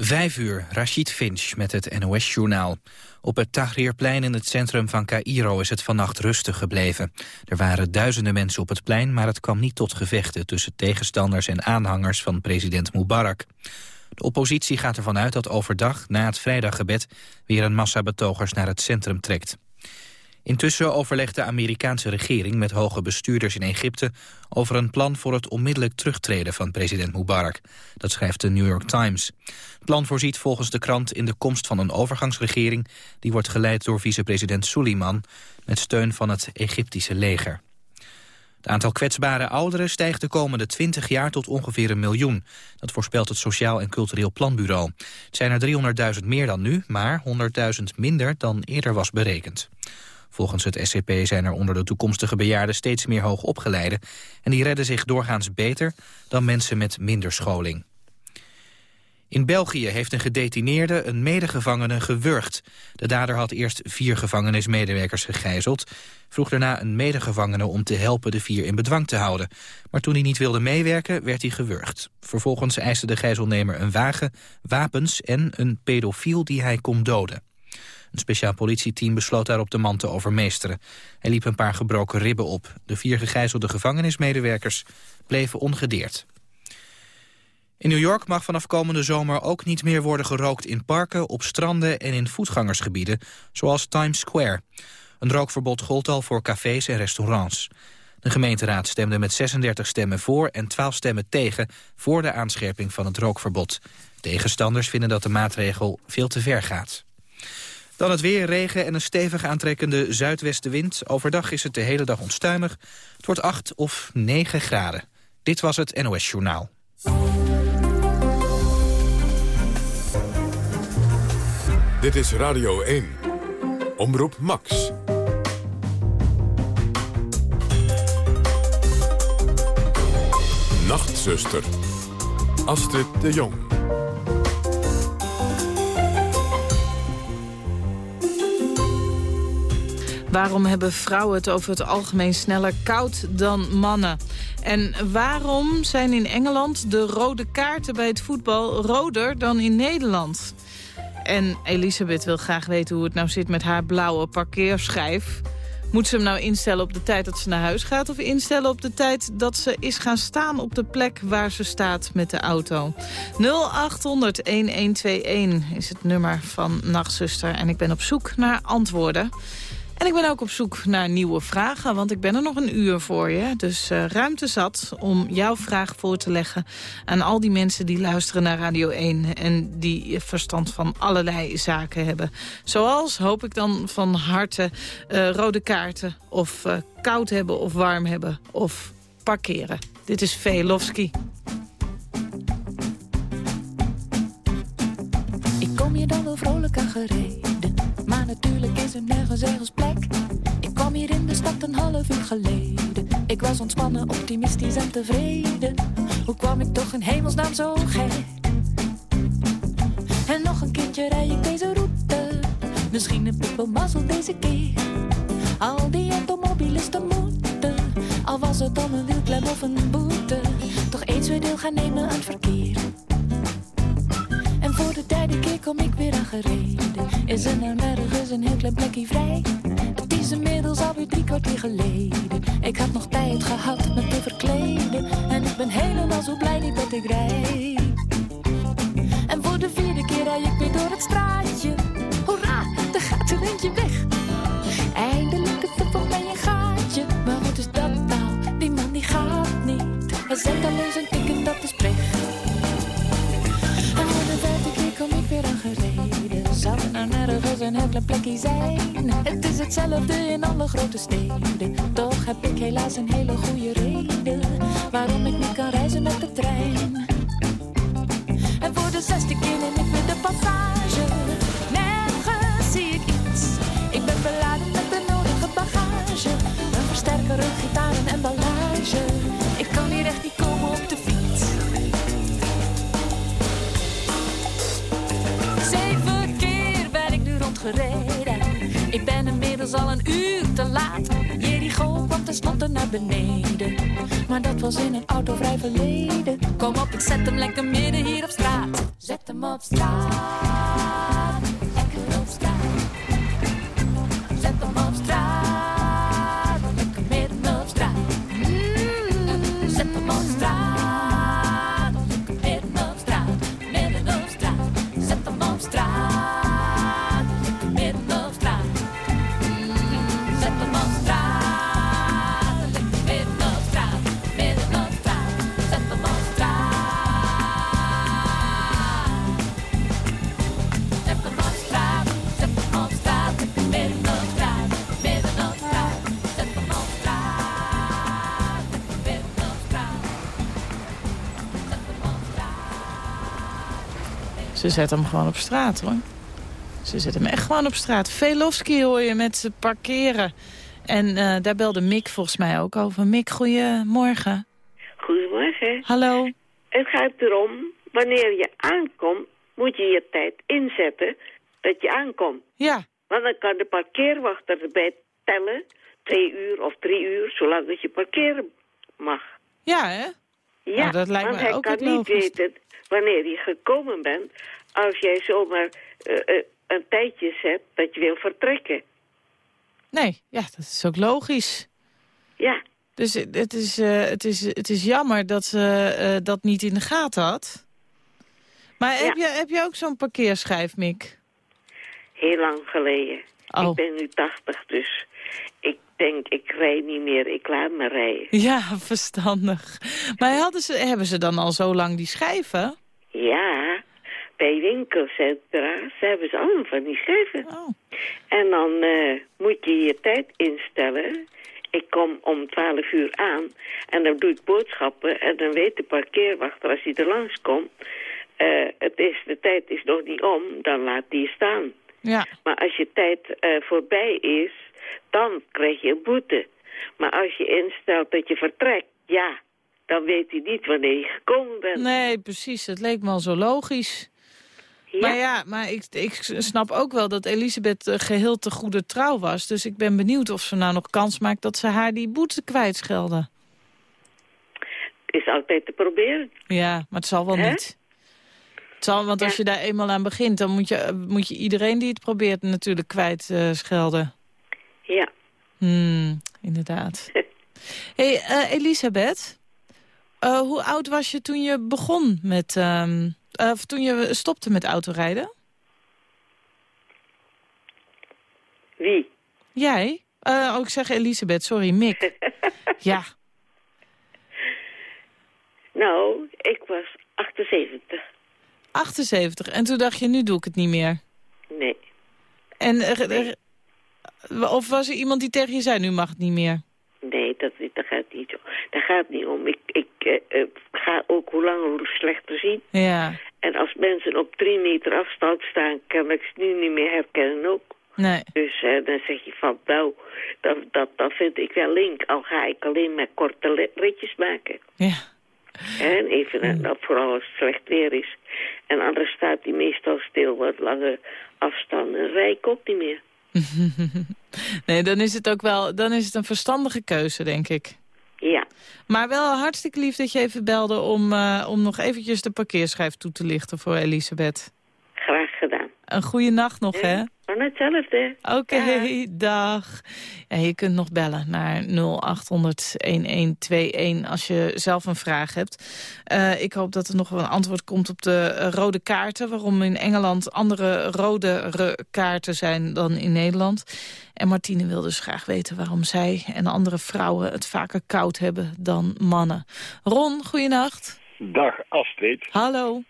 Vijf uur, Rashid Finch met het NOS-journaal. Op het Tahrirplein in het centrum van Cairo is het vannacht rustig gebleven. Er waren duizenden mensen op het plein, maar het kwam niet tot gevechten... tussen tegenstanders en aanhangers van president Mubarak. De oppositie gaat ervan uit dat overdag, na het vrijdaggebed... weer een massa betogers naar het centrum trekt. Intussen overlegt de Amerikaanse regering met hoge bestuurders in Egypte over een plan voor het onmiddellijk terugtreden van president Mubarak. Dat schrijft de New York Times. Het plan voorziet volgens de krant in de komst van een overgangsregering die wordt geleid door vicepresident Suleiman met steun van het Egyptische leger. Het aantal kwetsbare ouderen stijgt de komende 20 jaar tot ongeveer een miljoen. Dat voorspelt het Sociaal en Cultureel Planbureau. Het zijn er 300.000 meer dan nu, maar 100.000 minder dan eerder was berekend. Volgens het SCP zijn er onder de toekomstige bejaarden steeds meer hoogopgeleiden... en die redden zich doorgaans beter dan mensen met minder scholing. In België heeft een gedetineerde een medegevangene gewurgd. De dader had eerst vier gevangenismedewerkers gegijzeld... vroeg daarna een medegevangene om te helpen de vier in bedwang te houden. Maar toen hij niet wilde meewerken, werd hij gewurgd. Vervolgens eiste de gijzelnemer een wagen, wapens en een pedofiel die hij kon doden. Een speciaal politieteam besloot daarop de man te overmeesteren. Hij liep een paar gebroken ribben op. De vier gegijzelde gevangenismedewerkers bleven ongedeerd. In New York mag vanaf komende zomer ook niet meer worden gerookt in parken, op stranden en in voetgangersgebieden, zoals Times Square. Een rookverbod gold al voor cafés en restaurants. De gemeenteraad stemde met 36 stemmen voor en 12 stemmen tegen voor de aanscherping van het rookverbod. Tegenstanders vinden dat de maatregel veel te ver gaat. Dan het weer, regen en een stevig aantrekkende zuidwestenwind. Overdag is het de hele dag onstuimig. Het wordt 8 of 9 graden. Dit was het NOS Journaal. Dit is Radio 1. Omroep Max. Nachtzuster. Astrid de Jong. Waarom hebben vrouwen het over het algemeen sneller koud dan mannen? En waarom zijn in Engeland de rode kaarten bij het voetbal roder dan in Nederland? En Elisabeth wil graag weten hoe het nou zit met haar blauwe parkeerschijf. Moet ze hem nou instellen op de tijd dat ze naar huis gaat... of instellen op de tijd dat ze is gaan staan op de plek waar ze staat met de auto? 0800-1121 is het nummer van Nachtzuster. En ik ben op zoek naar antwoorden. En ik ben ook op zoek naar nieuwe vragen, want ik ben er nog een uur voor je. Dus uh, ruimte zat om jouw vraag voor te leggen aan al die mensen die luisteren naar Radio 1... en die verstand van allerlei zaken hebben. Zoals, hoop ik dan van harte, uh, rode kaarten of uh, koud hebben of warm hebben of parkeren. Dit is Velofsky. Er nergens ergens plek. Ik kwam hier in de stad een half uur geleden. Ik was ontspannen, optimistisch en tevreden. Hoe kwam ik toch in hemelsnaam zo gek? En nog een keertje rij ik deze route. Misschien een ik deze keer. Al die automobilisten moeten. Al was het dan een wielklem of een boete. Toch eens weer deel gaan nemen aan het verkeer. En voor de derde keer kom ik weer aangereden. Is er nou nergens een heel klein plekje vrij? Het is inmiddels alweer drie kwartier geleden. Ik had nog tijd gehad me te verkleden. En ik ben helemaal zo blij niet dat ik rijd. En voor de vierde keer rij ik weer door het straatje. Hoera, er gaat er eentje weg. Eindelijk het er voor mij een gaatje. Maar wat is dat nou? Die man die gaat niet. Hij zet alleen zijn ticket, dat is pech. Nergens een heel plekje zijn? Het is hetzelfde in alle grote steden. Toch heb ik helaas een hele goede reden waarom ik niet kan reizen met de trein. En voor de zesde keer neem ik weer de passage. Inmiddels al een uur te laat. Jericho kwam tenslotte naar beneden. Maar dat was in een auto vrij verleden. Kom op, ik zet hem lekker midden hier op straat. Zet hem op straat. Ze zet hem gewoon op straat, hoor. Ze zet hem echt gewoon op straat. Velofsky hoor je met ze parkeren. En eh, daar belde Mick volgens mij ook over. Mick, goedemorgen. Goedemorgen. Hallo. Het gaat erom, wanneer je aankomt, moet je je tijd inzetten dat je aankomt. Ja, Want dan kan de parkeerwachter erbij tellen, twee uur of drie uur, zolang dat je parkeren mag. ja hè? Ja, Nou, dat lijkt want mij hij ook kan het niet logisch. weten wanneer je gekomen bent als jij zomaar eh, eh, een tijdje zet dat je wil vertrekken. Nee, ja, dat is ook logisch. Ja, Dus het is, eh, het is, het is jammer dat ze dat niet in de gaten had. Maar heb, je, heb je ook zo'n parkeerschijf, Mick? heel lang geleden. Oh. Ik ben nu 80, dus denk, ik rij niet meer, ik laat me rijden. Ja, verstandig. Maar hadden ze, hebben ze dan al zo lang die schijven? Ja, bij winkelcentra, ze hebben ze allemaal van die schijven. Oh. En dan eh, moet je je tijd instellen. Ik kom om 12 uur aan en dan doe ik boodschappen en dan weet de parkeerwachter als hij er langskomt... eh het is, de tijd is nog niet om, dan laat je staan. Ja, Maar als je tijd eh, voorbij is, dan krijg je een boete. Maar als je instelt dat je vertrekt, ja, dan weet hij niet wanneer je gekomen bent. nee, precies. Het leek me al zo logisch. Ja. Maar ja, maar ik, ik snap ook wel dat Elisabeth eh, geheel te goede trouw was. Dus ik ben benieuwd of ze nou nog kans maakt dat ze haar die boete kwijtschelden. is altijd te proberen. Ja, maar het zal wel niet. Het zal, want als je daar eenmaal aan begint, dan moet je, eh, moet je iedereen die het probeert natuurlijk kwijtschelden. Hmm, inderdaad. hey, eh, Elisabeth, eh, hoe oud was je toen je begon met, ehm, eh, of toen je stopte met autorijden? Wie? Jij? Eh, oh, ik zeg Elisabeth, sorry, Mick. ja, Nou, ik was 78. 78. En toen dacht je, nu doe ik het niet meer. Nee. En, of was er iemand die tegen je zei, nu mag het niet meer? Nee, dat, dat gaat niet om. Dat gaat niet om. Ik, ik eh, eh, ga ook hoe langer hoe slechter zien. Ja, En als mensen op drie meter afstand staan, kan ik ze nu niet meer herkennen ook. nee. Dus eh, dan zeg je van, nou, dat, dat, dat vind ik wel link. Al ga ik alleen maar korte ritjes maken. Ja. En even, dat vooral als het slecht weer is. En anders staat hij meestal stil wat lange afstanden. Rij ik ook niet meer. nee, dan is het ook wel dan is het een verstandige keuze, denk ik. Ja, Maar wel hartstikke lief dat je even belde om, eh, om nog eventjes de parkeerschijf toe te lichten voor Elisabeth. graag gedaan. Een goede nacht nog, hè? Van hetzelfde. Oké, dag. Ja, je kunt nog bellen naar 0800-1121 als je zelf een vraag hebt. Eh, ik hoop dat er nog wel een antwoord komt op de eh, rode kaarten. Waarom in Engeland andere rode kaarten zijn dan in Nederland. En Martine wil dus graag weten waarom zij en andere vrouwen het vaker koud hebben dan mannen. Ron, goeienacht. Dag Astrid. Hallo.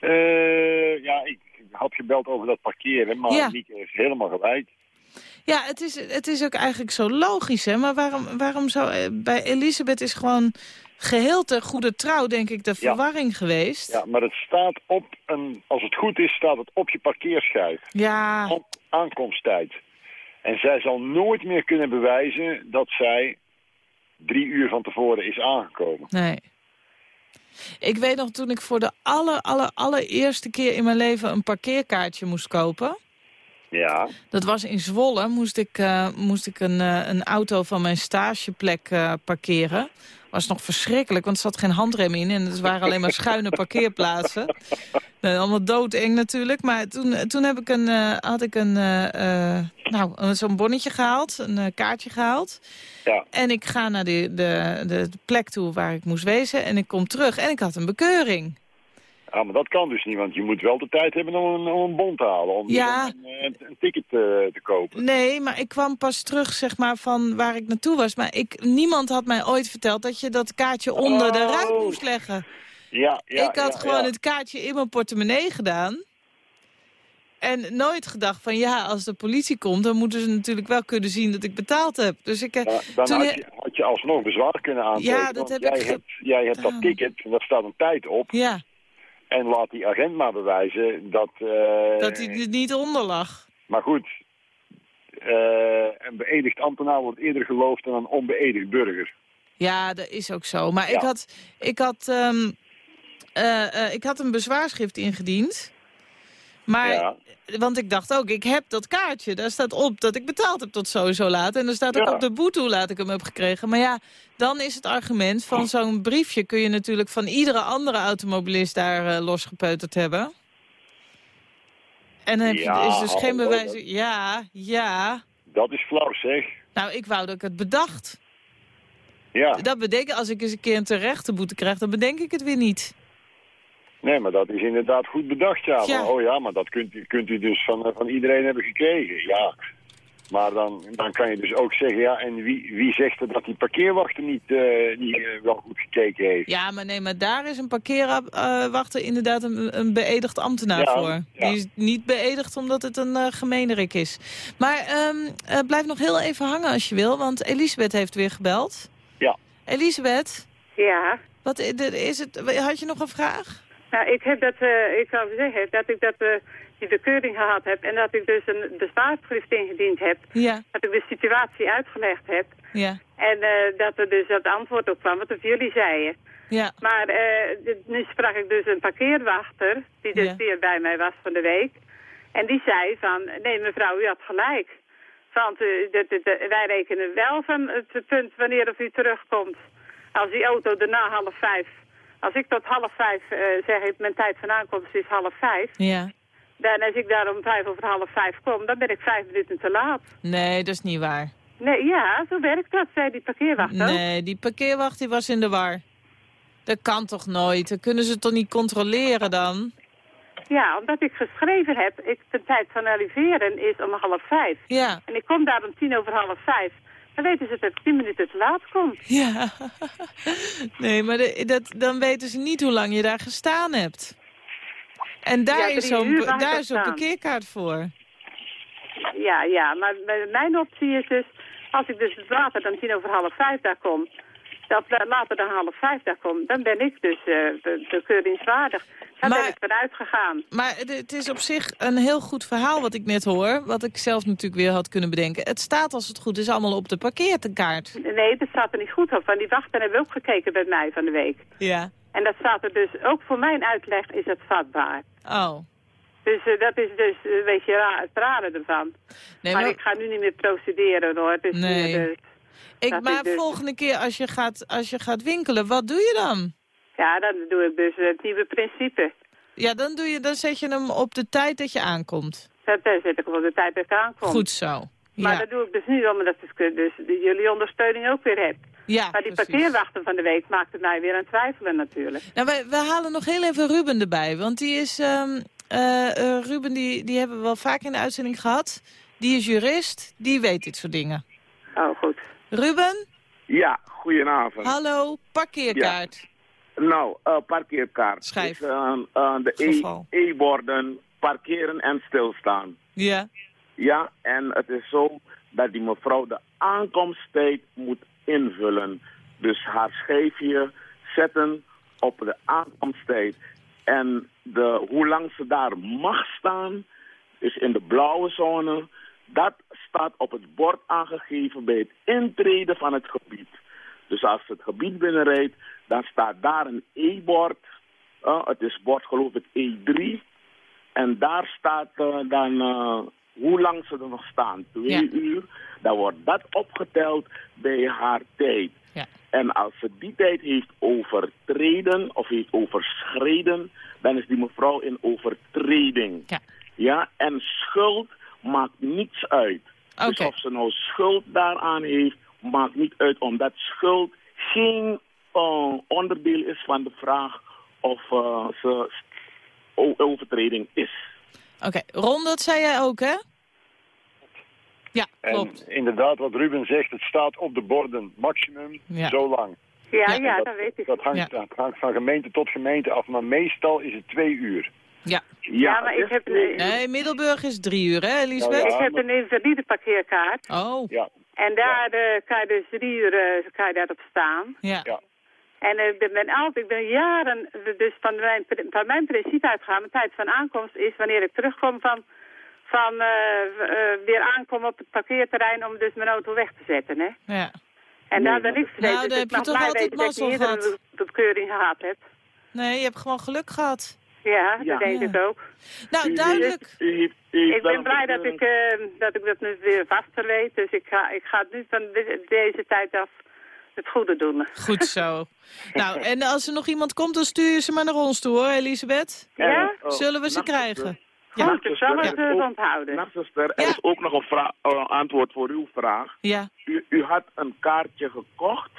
Eh, ja, ik had gebeld over dat parkeren, maar Ja. Mieke is helemaal gelijk. Ja, het is, het is ook eigenlijk zo logisch, hè? Maar waarom, waarom zou... eh, Bij Elisabeth is gewoon geheel ter goede trouw, denk ik, de Ja. verwarring geweest. Ja, maar het staat op een, als het goed is, staat het op je parkeerschijf. Ja, Op aankomsttijd. En zij zal nooit meer kunnen bewijzen dat zij drie uur van tevoren is aangekomen. nee. Ik weet nog toen ik voor de aller, aller, allereerste keer in mijn leven een parkeerkaartje moest kopen. Ja, Dat was in Zwolle, moest ik, eh, moest ik een, eh, een auto van mijn stageplek eh, parkeren. Was nog verschrikkelijk, want er zat geen handrem in en het waren alleen maar schuine parkeerplaatsen. Nee, allemaal doodeng natuurlijk. Maar toen, toen heb ik een, had ik een, nou, zo'n bonnetje gehaald, een kaartje gehaald. Ja. En ik ga naar de, de, de plek toe waar ik moest wezen en ik kom terug en ik had een bekeuring. Ja, maar dat kan dus niet, want je moet wel de tijd hebben om een, om een bon te halen. Om Ja. een, een, een ticket te, te kopen. Nee, maar ik kwam pas terug zeg maar, van waar ik naartoe was. Maar ik, niemand had mij ooit verteld dat je dat kaartje onder de Oh. ruit moest leggen. Ja, ja, ik had ja, gewoon ja. het kaartje in mijn portemonnee gedaan. En nooit gedacht van ja, als de politie komt... dan moeten ze natuurlijk wel kunnen zien dat ik betaald heb. Dus ik... eh, Ja, dan toen had je, had je alsnog bezwaar kunnen aantekenen. Ja, dat heb jij ik Hebt, jij hebt dat Ah. ticket, en daar staat een tijd op. Ja, En laat die agent maar bewijzen dat... eh, dat hij er niet onder lag. Maar goed, eh, een beëdigd ambtenaar wordt eerder geloofd dan een onbeëdigd burger. Ja, dat is ook zo. Maar Ja. ik had, ik, had, ehm, eh, eh, ik had een bezwaarschrift ingediend. Maar, Ja. want ik dacht ook, ik heb dat kaartje. Daar staat op dat ik betaald heb tot sowieso laat. En er staat ook Ja. op de boete hoe laat ik hem heb gekregen. Maar ja, dan is het argument van zo'n briefje... kun je natuurlijk van iedere andere automobilist daar eh, losgepeuterd hebben. En dan heb je, Ja, is dus geen bewijs... Ja, ja. Dat is flauw zeg. Nou, ik wou dat ik het bedacht. Ja, Dat bedenk, als ik eens een keer een terechte boete krijg, dan bedenk ik het weer niet. Nee, maar dat is inderdaad goed bedacht, ja. Oh ja, maar dat kunt u, kunt u dus van, eh, van iedereen hebben gekregen, ja. Maar dan, dan kan je dus ook zeggen, ja, en wie, wie zegt er dat die parkeerwachter niet, eh, niet eh, wel goed gekeken heeft? Ja, maar nee, maar daar is een parkeerwachter inderdaad een, een beëdigd ambtenaar Ja, voor. ja. Die is niet beëdigd omdat het een uh, gemeenerik is. Maar ehm, eh, blijf nog heel even hangen als je wil, want Elisabeth heeft weer gebeld. Ja. Elisabeth, Ja, wat is het, had je nog een vraag? Nou ik heb dat, eh, ik zou zeggen dat ik dat, eh, die bekeuring gehad heb en dat ik dus een bezwaarschrift ingediend heb. Ja, Dat ik de situatie uitgelegd heb ja, en eh, dat er dus dat antwoord op kwam wat of jullie zeiden. ja. Maar nu sprak ik dus een parkeerwachter, die dus Ja. weer bij mij was van de week. En die zei van, nee mevrouw, u had gelijk. Want wij rekenen wel van het punt wanneer of u terugkomt. Als die auto daarna half vijf, als ik tot half vijf eh, zeg, ik, mijn tijd van aankomst is half vijf. ja. Dan als ik daar om vijf over half vijf kom, dan ben ik vijf minuten te laat. Nee, dat is niet waar. Nee, ja, zo werkt dat, zei die parkeerwachter. ook. Nee, die parkeerwacht die was in de war. Dat kan toch nooit? Dat kunnen ze toch niet controleren dan? Ja, omdat ik geschreven heb, ik, de tijd van arriveren is om half vijf. Ja, En ik kom daar om tien over half vijf. Dan weten ze dat ik tien minuten te laat kom. ja. Nee, maar de- dat, dan weten ze niet hoe lang je daar gestaan hebt. En daar Ja, is zo'n staan. parkeerkaart voor. Ja, ja, maar mijn optie is dus, als ik dus later dan tien over half vijf daar kom, dat la- later dan half vijf daar kom, dan ben ik dus eh be- bekeuringswaardig. Daar Maar- ben ik vanuit gegaan. Maar het- is op zich een heel goed verhaal wat ik net hoor. Wat ik zelf natuurlijk weer had kunnen bedenken. Het staat als het goed is allemaal op de parkeerkaart. Nee, dat staat er niet goed op, want die wachten hebben ook gekeken bij mij van de week. Ja. En dat staat er dus, ook voor mijn uitleg is het vatbaar. Oh. Dus eh, dat is dus een beetje ra het rare ervan. Nee, maar maar, ik ga nu niet meer procederen hoor. Dus, Nee. eh, dus- ik, dat maar dus- volgende keer als je, gaat, als je gaat winkelen, wat doe je dan? ja, dan doe ik dus het nieuwe principe. Ja, dan, doe je, dan zet je hem op de tijd dat je aankomt. Dat zet ik op de tijd dat ik aankom. Goed zo. Maar ja. dat doe ik dus nu, omdat ik dus, dus jullie ondersteuning ook weer heb. ja, Maar die precies. parkeerwachten van de week maakte mij weer aan twijfelen natuurlijk. Nou, wij, we halen nog heel even Ruben erbij. Want die is... ehm, eh, eh, Ruben, die, die hebben we wel vaak in de uitzending gehad. Die is jurist, die weet dit soort dingen. Oh, goed. Ruben, Ja, goedenavond. hallo, parkeerkaart. Nou, eh, parkeerkaart. Schrijf. Is, eh, eh, de E-. E-borden parkeren en stilstaan. Ja. Ja, en het is zo dat die mevrouw de aankomsttijd moet invullen. Dus haar schijfje zetten op de aankomsttijd. En de, hoe lang ze daar mag staan, is in de blauwe zone. Dat staat op het bord aangegeven bij het intreden van het gebied. Dus als ze het gebied binnenrijdt, dan staat daar een E-bord. Het is bord geloof ik E3. En daar staat eh, dan eh, hoe lang ze er nog staan. Twee Ja. uur. Dan wordt dat opgeteld bij haar tijd. Ja. En als ze die tijd heeft overtreden of heeft overschreden, dan is die mevrouw in overtreding. Ja. Ja, en schuld maakt niets uit. Dus of ze nou schuld daaraan heeft, maakt niet uit, omdat schuld geen eh, onderdeel is van de vraag of eh, ze overtreding is. Oké, Ron, dat zei jij ook, hè? Ja, En klopt. inderdaad, wat Ruben zegt, het staat op de borden maximum Ja. zo lang. Ja, Ja, ja, dat, dat weet ik. Dat hangt, Ja. dat hangt van gemeente tot gemeente af, maar meestal is het twee uur. Ja. Ja, maar ik heb een- Nee, Middelburg is drie uur, hè, Elisabeth? Nou Ik heb een invalide parkeerkaart. Oh, Ja, En daar eh, kan je dus drie uur eh, kan je daarop staan. ja. ja. En eh, ik ben, ben altijd, ik ben jaren dus van mijn, van mijn principe uitgegaan. Mijn tijd van aankomst is wanneer ik terugkom van, van weer aankom op het parkeerterrein om dus mijn auto weg te zetten. Hè. ja. En daar ben ik verleden. Nou, dan dus heb ik je toch altijd dat mazzel ik eerder gehad. een bekeuring gehad heb. Nee, je hebt gewoon geluk gehad. Ja, Ja. dat denk Ja. ik ook. Nou, duidelijk. u u Ik ben blij dat ik, eh, dat ik dat nu weer vaster weet. Dus ik ga, ik ga het nu van de- deze tijd af het goede doen. Goed zo. Nou, en als er nog iemand komt, dan stuur je ze maar naar ons toe, hoor, Elisabeth. Ja? oh, Zullen we ze krijgen? Ja, Ja. ik zal het Ja. onthouden. Nachtzuster, er Ja. is ook nog een antwoord voor uw vraag. Ja, U, u had een kaartje gekocht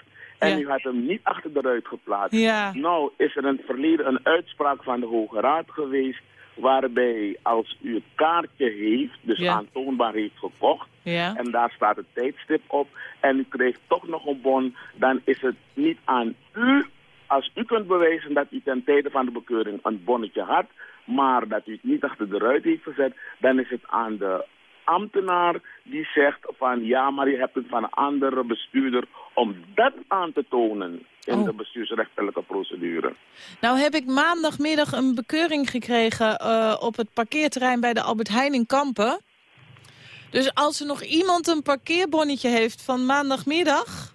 en Ja. u had hem niet achter de ruit geplaatst. ja, Nou is er in het verleden een uitspraak van de Hoge Raad geweest... waarbij als u het kaartje heeft, dus Ja. aantoonbaar heeft gekocht... en daar staat het tijdstip op en u kreeg toch nog een bon... dan is het niet aan u, als u kunt bewijzen dat u ten tijde van de bekeuring een bonnetje had... maar dat u het niet achter de ruit heeft gezet... dan is het aan de ambtenaar die zegt van ja, maar je hebt het van een andere bestuurder om dat aan te tonen in Oh. de bestuursrechtelijke procedure. Nou heb ik maandagmiddag een bekeuring gekregen eh, op het parkeerterrein bij de Albert Heijn in Kampen. Dus als er nog iemand een parkeerbonnetje heeft van maandagmiddag,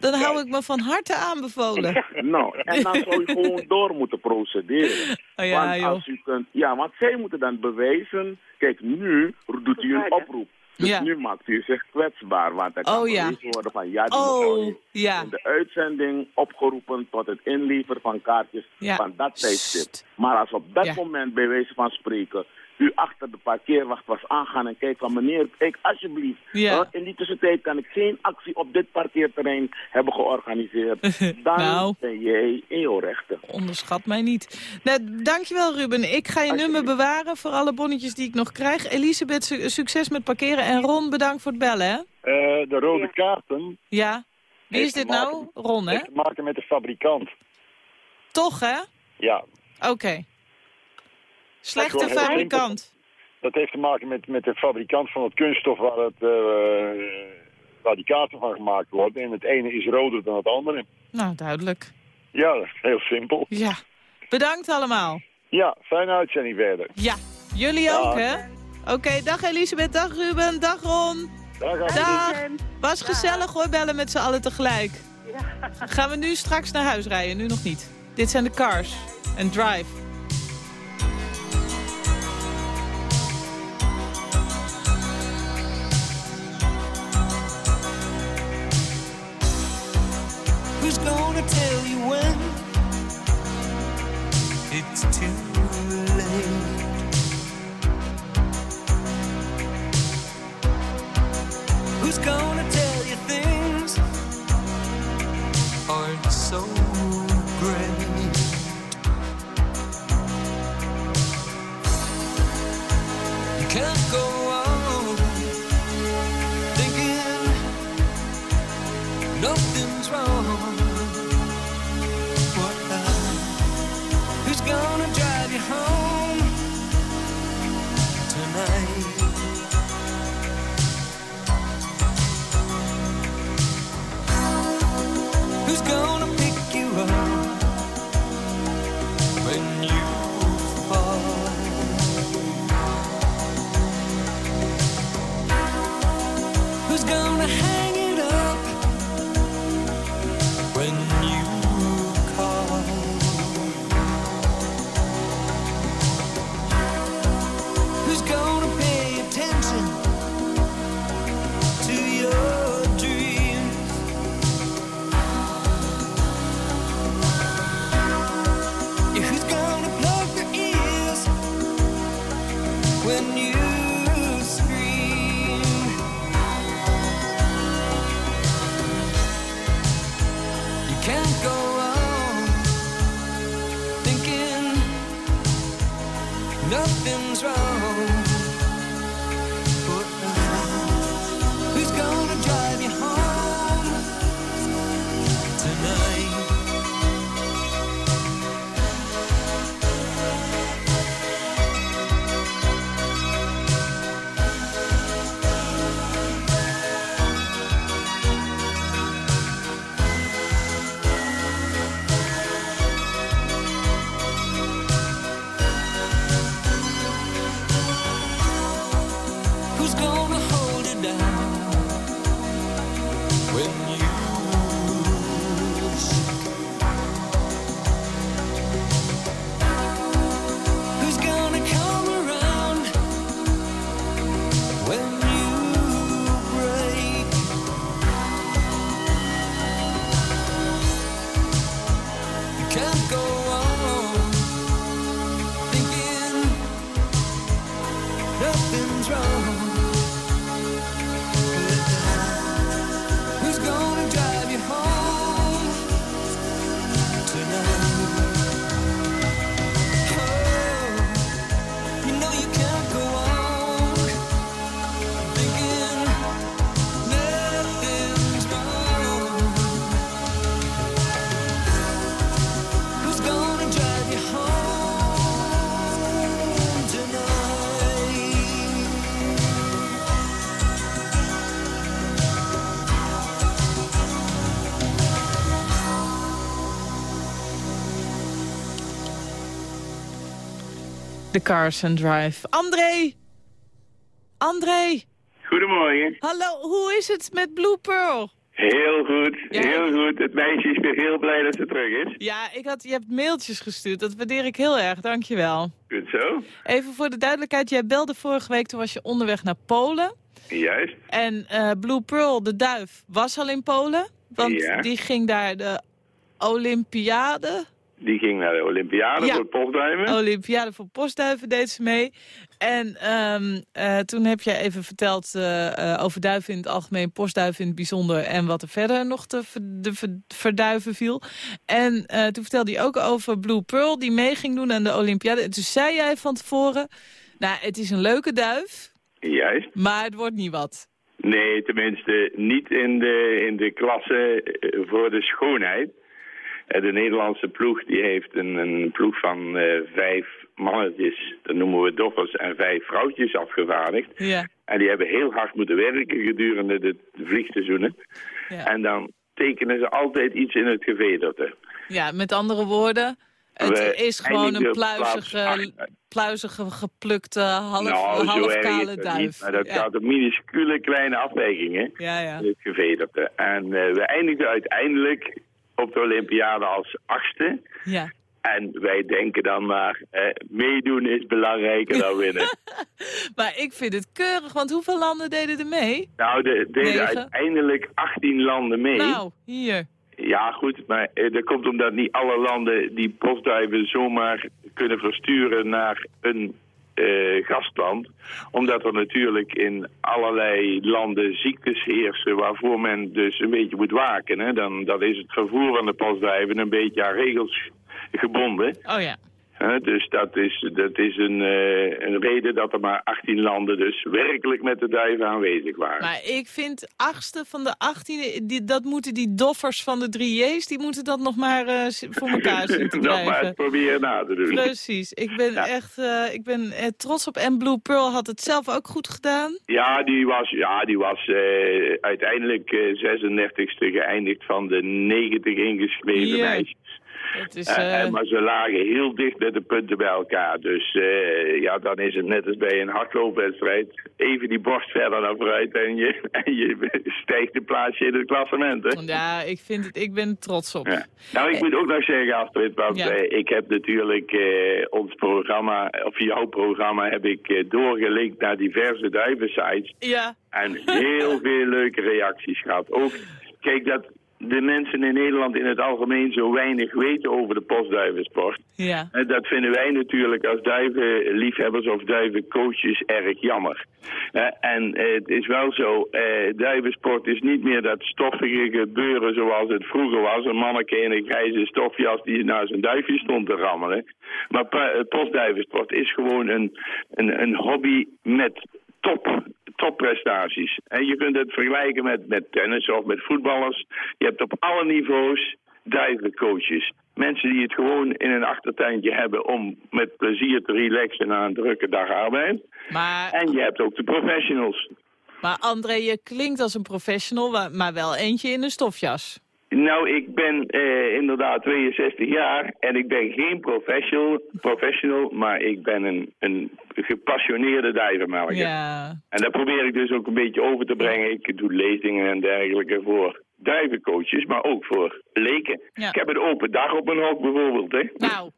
dan hou ik me van harte aanbevolen. Nou, en dan zou je gewoon door moeten procederen. Oh ja, want joh. als u kunt, ja, want zij moeten dan bewijzen. Kijk, nu doet u een oproep. Dus Ja. nu maakt u zich kwetsbaar. Want er kan Oh, ja. worden van ja, die Oh, heeft ja. in de uitzending opgeroepen tot het inleveren van kaartjes Ja. van dat tijdstip. Maar als op dat Ja. moment bij wijze van spreken u achter de parkeerwacht was aangaan en kijkt van meneer, kijk alsjeblieft. Ja. in die tussentijd kan ik geen actie op dit parkeerterrein hebben georganiseerd. Dan Nou. ben jij in jouw rechten. Onderschat mij niet. Nou, dankjewel Ruben. Ik ga je nummer bewaren voor alle bonnetjes die ik nog krijg. Elisabeth, su- succes met parkeren. En Ron, bedankt voor het bellen, hè? Eh, de rode kaarten Ja. Wie is dit nou? Ron, hè? heeft te maken met de fabrikant. Toch, hè? Ja, Oké. Slechte fabrikant. dat heeft te maken met, met de fabrikant van het kunststof waar, het, eh, waar die kaarten van gemaakt worden. En het ene is roder dan het andere. Nou, duidelijk. Ja, dat is heel simpel. Ja. Bedankt allemaal. Ja, fijne uitzending verder. Ja. Jullie ook, hè? Oké, dag Elisabeth, dag Ruben, dag Ron. Dag, dag. Dag. Was gezellig hoor, bellen met z'n allen tegelijk. Gaan we nu straks naar huis rijden? Nu nog niet. Dit zijn de Cars. En Drive. Tell you when. It's too De Cars and Drive. André! André! Goedemorgen. Hallo, hoe is het met Blue Pearl? Heel goed, Ja. heel goed. Het meisje is weer heel blij dat ze terug is. Ja, ik had, je hebt mailtjes gestuurd. Dat waardeer ik heel erg, dankjewel. Goed zo. Even voor de duidelijkheid, jij belde vorige week, toen was je onderweg naar Polen. Juist. En eh, Blue Pearl, de duif, was al in Polen. Want Ja. die ging daar de Olympiade... Die ging naar de Olympiade Ja. voor het postduimen. Olympiade voor postduiven deed ze mee. En ehm, eh, toen heb jij even verteld eh, eh, over duiven in het algemeen, postduiven in het bijzonder... en wat er verder nog te de ver- verduiven viel. En toen vertelde hij ook over Blue Pearl, die mee ging doen aan de Olympiade. En toen zei jij van tevoren, nou, het is een leuke duif, Juist. maar het wordt niet wat. Nee, tenminste niet in de, in de klasse voor de schoonheid. Eh, De Nederlandse ploeg die heeft een, een ploeg van eh, vijf mannetjes, dat noemen we doffers, en vijf vrouwtjes afgevaardigd. Ja, En die hebben heel hard moeten werken gedurende de vliegseizoenen. ja. En dan tekenen ze altijd iets in het gevederte. ja met andere woorden, het We is gewoon een pluizige, pluizige geplukte, half, nou, zo half erg is kale dat duif. niet, maar dat ja. gaat om minuscule kleine afwijkingen ja, ja. in het gevederte. En eh, we eindigden uiteindelijk op de Olympiade als achtste. ja. En wij denken dan maar, eh, meedoen is belangrijker dan winnen. Maar ik vind het keurig, want hoeveel landen deden er mee? nou, er deden uiteindelijk 18 landen mee. Nou, hier. Ja, goed, maar eh, dat komt omdat niet alle landen die postduiven zomaar kunnen versturen naar een eh, gastland. Omdat er natuurlijk in allerlei landen ziektes heersen waarvoor men dus een beetje moet waken. Hè. Dan, is het vervoer van de postduiven een beetje aan regels gebonden. Oh ja. Dus dat is, dat is een, eh, een reden dat er maar 18 landen dus werkelijk met de duiven aanwezig waren. Maar ik vind achtste van de achttiende, die, dat moeten die doffers van de drie J's, die moeten dat nog maar eh, voor elkaar zien te Nog maar krijgen. eens proberen na te doen. Precies. Ik ben Ja. echt eh, ik ben, trots op. En Blue Pearl had het zelf ook goed gedaan. Ja, die was, ja, die was uiteindelijk eh 36e geëindigd van de 90 ingeschreven Ja. meisjes. Is, Eh, eh, maar ze lagen heel dicht met de punten bij elkaar. Dus eh, ja, dan is het net als bij een hardloopwedstrijd. Even die borst verder naar vooruit en je, en je stijgt een plaatsje in het klassement. Hè? ja, ik, vind het, ik ben trots op. Ja. Nou, ik moet ook nog zeggen, Astrid, want Ja. eh, ik heb natuurlijk eh, ons programma, of jouw programma, heb ik eh, doorgelinkt naar diverse duivensites. Ja. En heel veel leuke reacties gehad. Ook, kijk, dat de mensen in Nederland in het algemeen zo weinig weten over de postduivensport. Ja. En dat vinden wij natuurlijk als duivenliefhebbers of duivencoaches erg jammer. Eh, en eh, het is wel zo, eh, duivensport is niet meer dat stoffige gebeuren zoals het vroeger was. Een manneke in een grijze stofjas die naar zijn duifje stond te rammelen. Maar eh, postduivensport is gewoon een, een, een hobby met top, topprestaties. En je kunt het vergelijken met, met tennis of met voetballers. Je hebt op alle niveaus duivencoaches. Mensen die het gewoon in een achtertuintje hebben om met plezier te relaxen na een drukke dag arbeid. Maar, En je hebt ook de professionals. maar André, je klinkt als een professional, maar wel eentje in een stofjas. Nou, ik ben eh, inderdaad 62 jaar en ik ben geen professional, professional maar ik ben een, een gepassioneerde duivenmelker. Ja. En dat probeer ik dus ook een beetje over te brengen. Ik doe lezingen en dergelijke voor duivencoaches, maar ook voor leken. Ja. Ik heb een open dag op een hok bijvoorbeeld. Hè. Nou.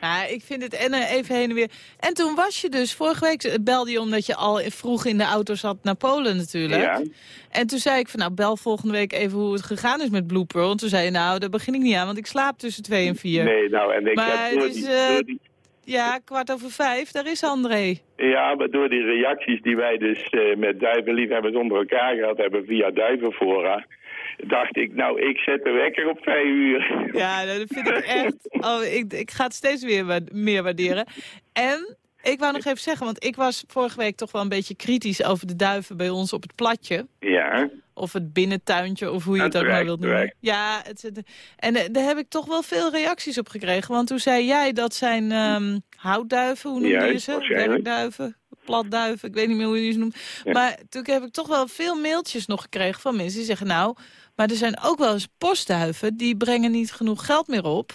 Ja, ik vind het en eh, even heen en weer. En toen was je dus, vorige week belde je omdat je al vroeg in de auto zat naar Polen natuurlijk. Ja. En toen zei ik van nou bel volgende week even hoe het gegaan is met Blue Pearl. En toen zei je nou daar begin ik niet aan, want ik slaap tussen twee en vier. Nee, nou, en ik Maar heb door is, eh, door die- Ja, kwart over vijf, daar is André. ja, maar door die reacties die wij dus eh, met duivenliefhebbers onder elkaar gehad hebben via Duivenfora, dacht ik, nou, ik zet de wekker op vijf uur. Ja, nou, dat vind ik echt... Oh, ik, ik ga het steeds weer wa- meer waarderen. En ik wou nog even zeggen, want ik was vorige week toch wel een beetje kritisch over de duiven bij ons op het platje. Ja, Of het binnentuintje, of hoe je het ook maar wilt noemen. Ja, het, en eh, daar heb ik toch wel veel reacties op gekregen. Want toen zei jij dat zijn ehm, houtduiven, hoe noemde je ze? Werkduiven, platduiven, ik weet niet meer hoe je ze noemt. Ja. Maar toen heb ik toch wel veel mailtjes nog gekregen van mensen die zeggen... nou, maar er zijn ook wel eens postduiven, die brengen niet genoeg geld meer op.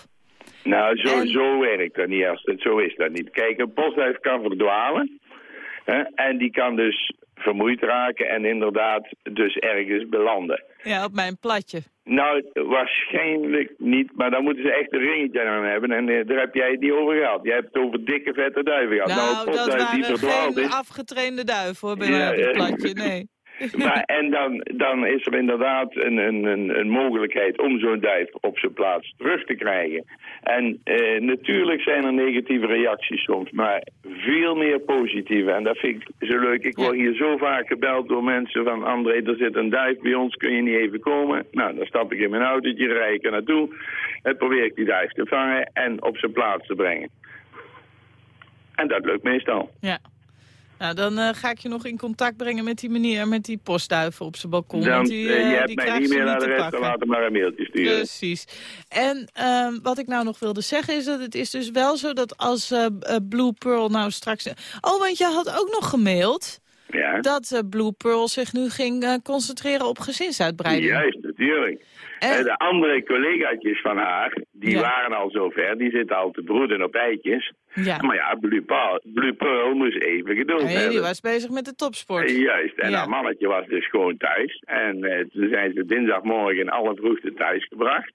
nou, zo, En- zo werkt dat niet. Als het, zo is dat niet. Kijk, een postduif kan verdwalen. Hè, en die kan dus vermoeid raken en inderdaad dus ergens belanden. Ja, op mijn platje. Nou, waarschijnlijk niet, maar dan moeten ze echt een ringetje aan hebben. En eh, daar heb jij het niet over gehad. Jij hebt het over dikke, vette duiven gehad. Nou, een dat die waren geen is. afgetrainde duiven hoor, bij Ja, op het ja. platje, nee. Maar, en dan, dan is er inderdaad een, een, een, een mogelijkheid om zo'n duif op zijn plaats terug te krijgen. En eh, natuurlijk zijn er negatieve reacties soms, maar veel meer positieve. En dat vind ik zo leuk. Ik word hier zo vaak gebeld door mensen van... André, er zit een duif bij ons, kun je niet even komen? Nou, dan stap ik in mijn autootje, rijd ik er naartoe... en probeer ik die duif te vangen en op zijn plaats te brengen. En dat lukt meestal. Ja. Nou, dan eh, ga ik je nog in contact brengen met die meneer met die postduiven op zijn balkon. Dan, want die, eh, eh, je hebt die mijn e-mailadres, dan pakken. laat hem maar een mailtje sturen. Precies. En ehm, wat ik nou nog wilde zeggen is dat het is dus wel zo dat als eh, eh, Blue Pearl nou straks... Oh, want je had ook nog gemaild Ja. dat eh, Blue Pearl zich nu ging eh, concentreren op gezinsuitbreiding. Juist, natuurlijk. En- Eh, de andere collegaatjes van haar, die Ja. waren al zover. Die zitten al te broeden op eitjes. Ja. Maar ja, Blue Pearl, Blue Pearl moest even geduld Nee, hebben. die was bezig met de topsport. Juist, en haar mannetje was dus gewoon thuis. En eh, toen zijn ze dinsdagmorgen in alle vroegte thuis gebracht.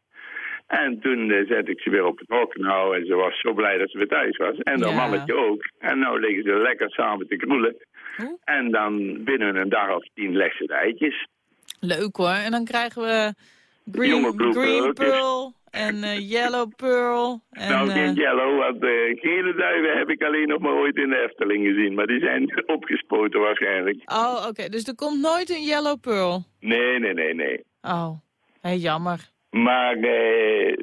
En toen eh, zette ik ze weer op het hok. Nou, en ze was zo blij dat ze weer thuis was. En haar Ja. mannetje ook. En nou liggen ze lekker samen te kroelen. Hoe? En dan binnen een dag of tien de eitjes. Leuk hoor. En dan krijgen we green, green. Pearl en eh, yellow pearl. En, nou, eh, geen yellow, want uh, gele duiven heb ik alleen nog maar ooit in de Efteling gezien. Maar die zijn opgespoten waarschijnlijk. Oh, oké. Dus er komt nooit een yellow pearl. Nee, nee, nee, nee. Oh, hey, jammer. Maar eh,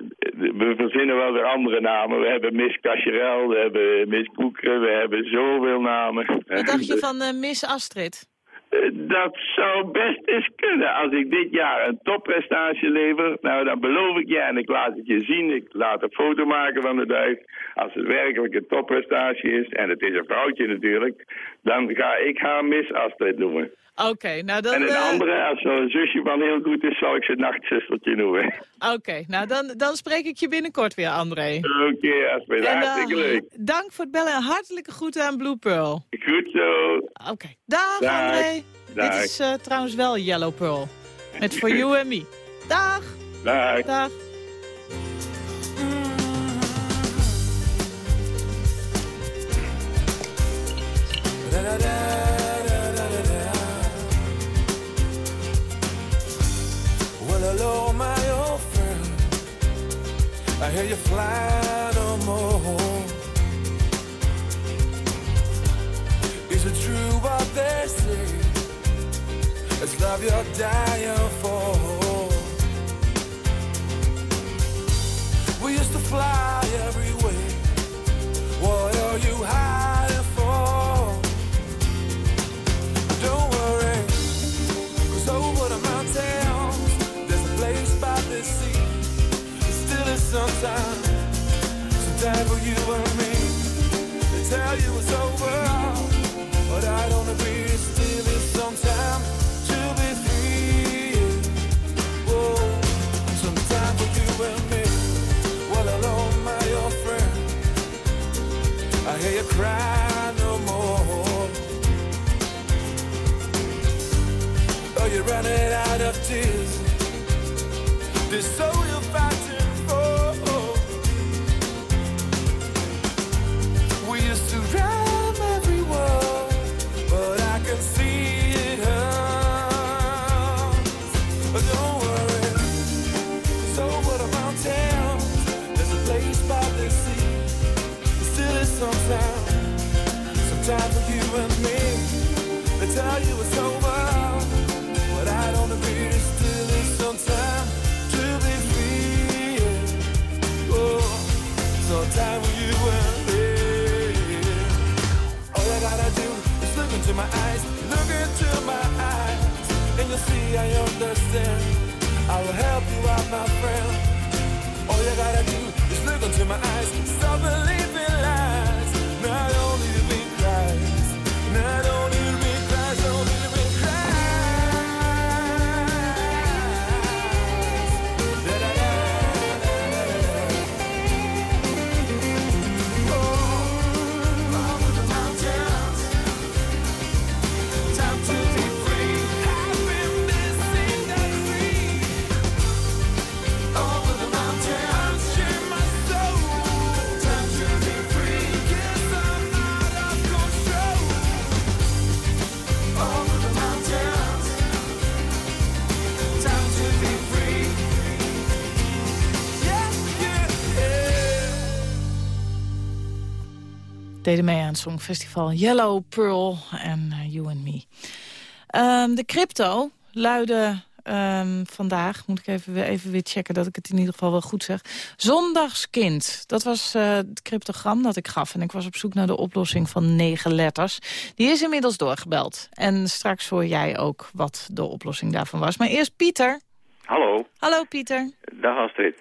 we verzinnen wel weer andere namen. We hebben Miss Cacherel, we hebben Miss Boekeren, we hebben zoveel namen. Wat dacht je van eh, Miss Astrid? Eh, Dat zou best eens kunnen. Als ik dit jaar een topprestatie lever, nou dan beloof ik je en ik laat het je zien. Ik laat een foto maken van de duif. Als het werkelijk een topprestatie is, en het is een vrouwtje natuurlijk, dan ga ik haar Miss Astrid noemen. Oké, nou dan... en een eh, andere, als een zusje van heel goed is, zal ik ze nachtzustertje noemen. Oké, nou dan, dan spreek ik je binnenkort weer, André. Oké, Astrid, En, eh, hartstikke leuk. Dank voor het bellen en hartelijke groeten aan Blue Pearl. Goed zo. Oké, dag, Dag. André. Dag. Dit is eh, trouwens wel Yellow Pearl. Met For You and Me. Dag. Dag. Dag. Fly no more. Is it true what they say? It's love you're dying for. For you and me. They tell you it's over, but I don't agree. It still is sometime to be free. Whoa, sometime for you and me. Well, hello, my old friend. I hear you cry no more. Oh, you're running out of tears. This soul into my eyes, look into my eyes, and you'll see I understand. I will help you out, my friend. All you gotta do is look into my eyes, stop believing Deden mee aan het Songfestival Yellow Pearl en eh, You and Me. Ehm, de crypto luidde ehm, vandaag, moet ik even, weer- even weer checken dat ik het in ieder geval wel goed zeg. Zondagskind, dat was eh, het cryptogram dat ik gaf. En ik was op zoek naar de oplossing van negen letters. Die is inmiddels doorgebeld. En straks hoor jij ook wat de oplossing daarvan was. Maar eerst Pieter. Hallo, Hallo Pieter. dag Astrid.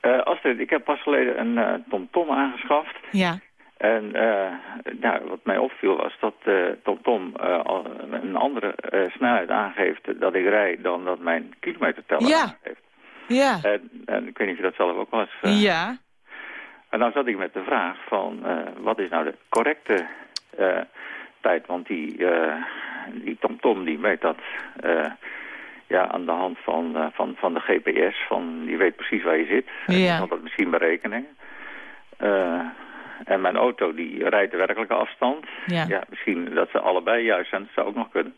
Eh, Astrid, ik heb pas geleden een TomTom aangeschaft. Ja. En eh, nou, wat mij opviel was dat eh, TomTom eh, al een andere eh, snelheid aangeeft dat ik rijd dan dat mijn kilometerteller Ja. aangeeft. Ja. En, en ik weet niet of je dat zelf ook wel eens... eh, Ja. En dan zat ik met de vraag van eh, wat is nou de correcte eh, tijd? Want die, eh, die TomTom die weet dat eh, ja, aan de hand van, eh, van, van de GPS. Van, die weet precies waar je zit. En die Ja. kan dat misschien berekenen. En mijn auto die rijdt de werkelijke afstand. Ja. misschien dat ze allebei juist zijn. Dat zou ook nog kunnen.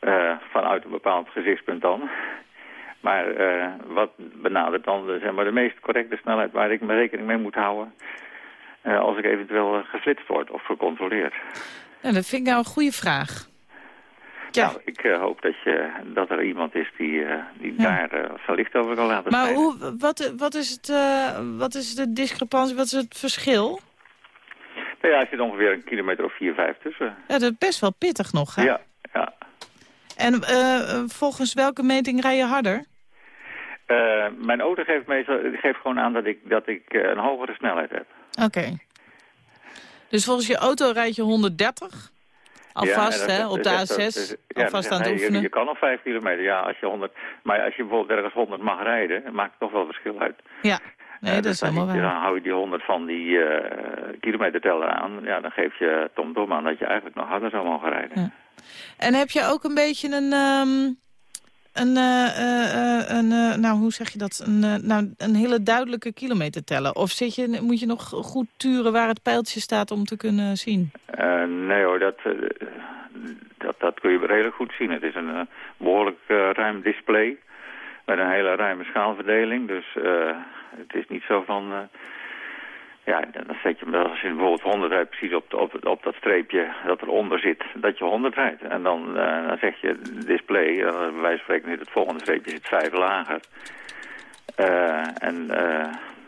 Eh, vanuit een bepaald gezichtspunt dan. Maar eh, wat benadert dan de, zeg maar, de meest correcte snelheid waar ik me rekening mee moet houden... eh, als ik eventueel geflitst word of gecontroleerd? Nou, dat vind ik nou een goede vraag. Ja. Nou, ik hoop dat, je, dat er iemand is die, die Ja. daar licht over kan laten Maar hoe, wat, wat, is het, wat is de discrepantie, wat is het verschil? Nou ja, er zit ongeveer een kilometer of 4, 5 tussen. Ja, dat is best wel pittig nog, hè? Ja, ja. En eh, volgens welke meting rij je harder? Eh, mijn auto geeft, meestal, geeft gewoon aan dat ik, dat ik eh, een hogere snelheid heb. Oké. Dus volgens je auto rijd je 130? Alvast, Ja, hè, op de dat- dat- A6. dat- ja, alvast aan het je, oefenen. Je kan nog 5 kilometer, ja, als je 100... Maar als je bijvoorbeeld ergens 100 mag rijden, maakt het toch wel verschil uit. Ja, nee, dat is dan, helemaal waar. dan hou je die 100 van die eh kilometerteller aan. Ja, dan geef je Tom Tom aan dat je eigenlijk nog harder zou mogen rijden. Ja. En heb je ook een beetje een... ehm, een, eh, eh, een nou, hoe zeg je dat? Een, nou, een hele duidelijke kilometer tellen. Of zit je, moet je nog goed turen waar het pijltje staat om te kunnen zien? Nee hoor, dat, dat, dat kun je redelijk goed zien. Het is een eh, behoorlijk eh, ruim display. Met een hele ruime schaalverdeling. Dus eh, het is niet zo van... eh, ja, dan zet je als je bijvoorbeeld 100 rijdt, precies op, op, op dat streepje dat eronder zit, dat je 100 rijdt. En dan, eh, dan zeg je display, dan bij spreken zit het volgende streepje zit vijf lager. En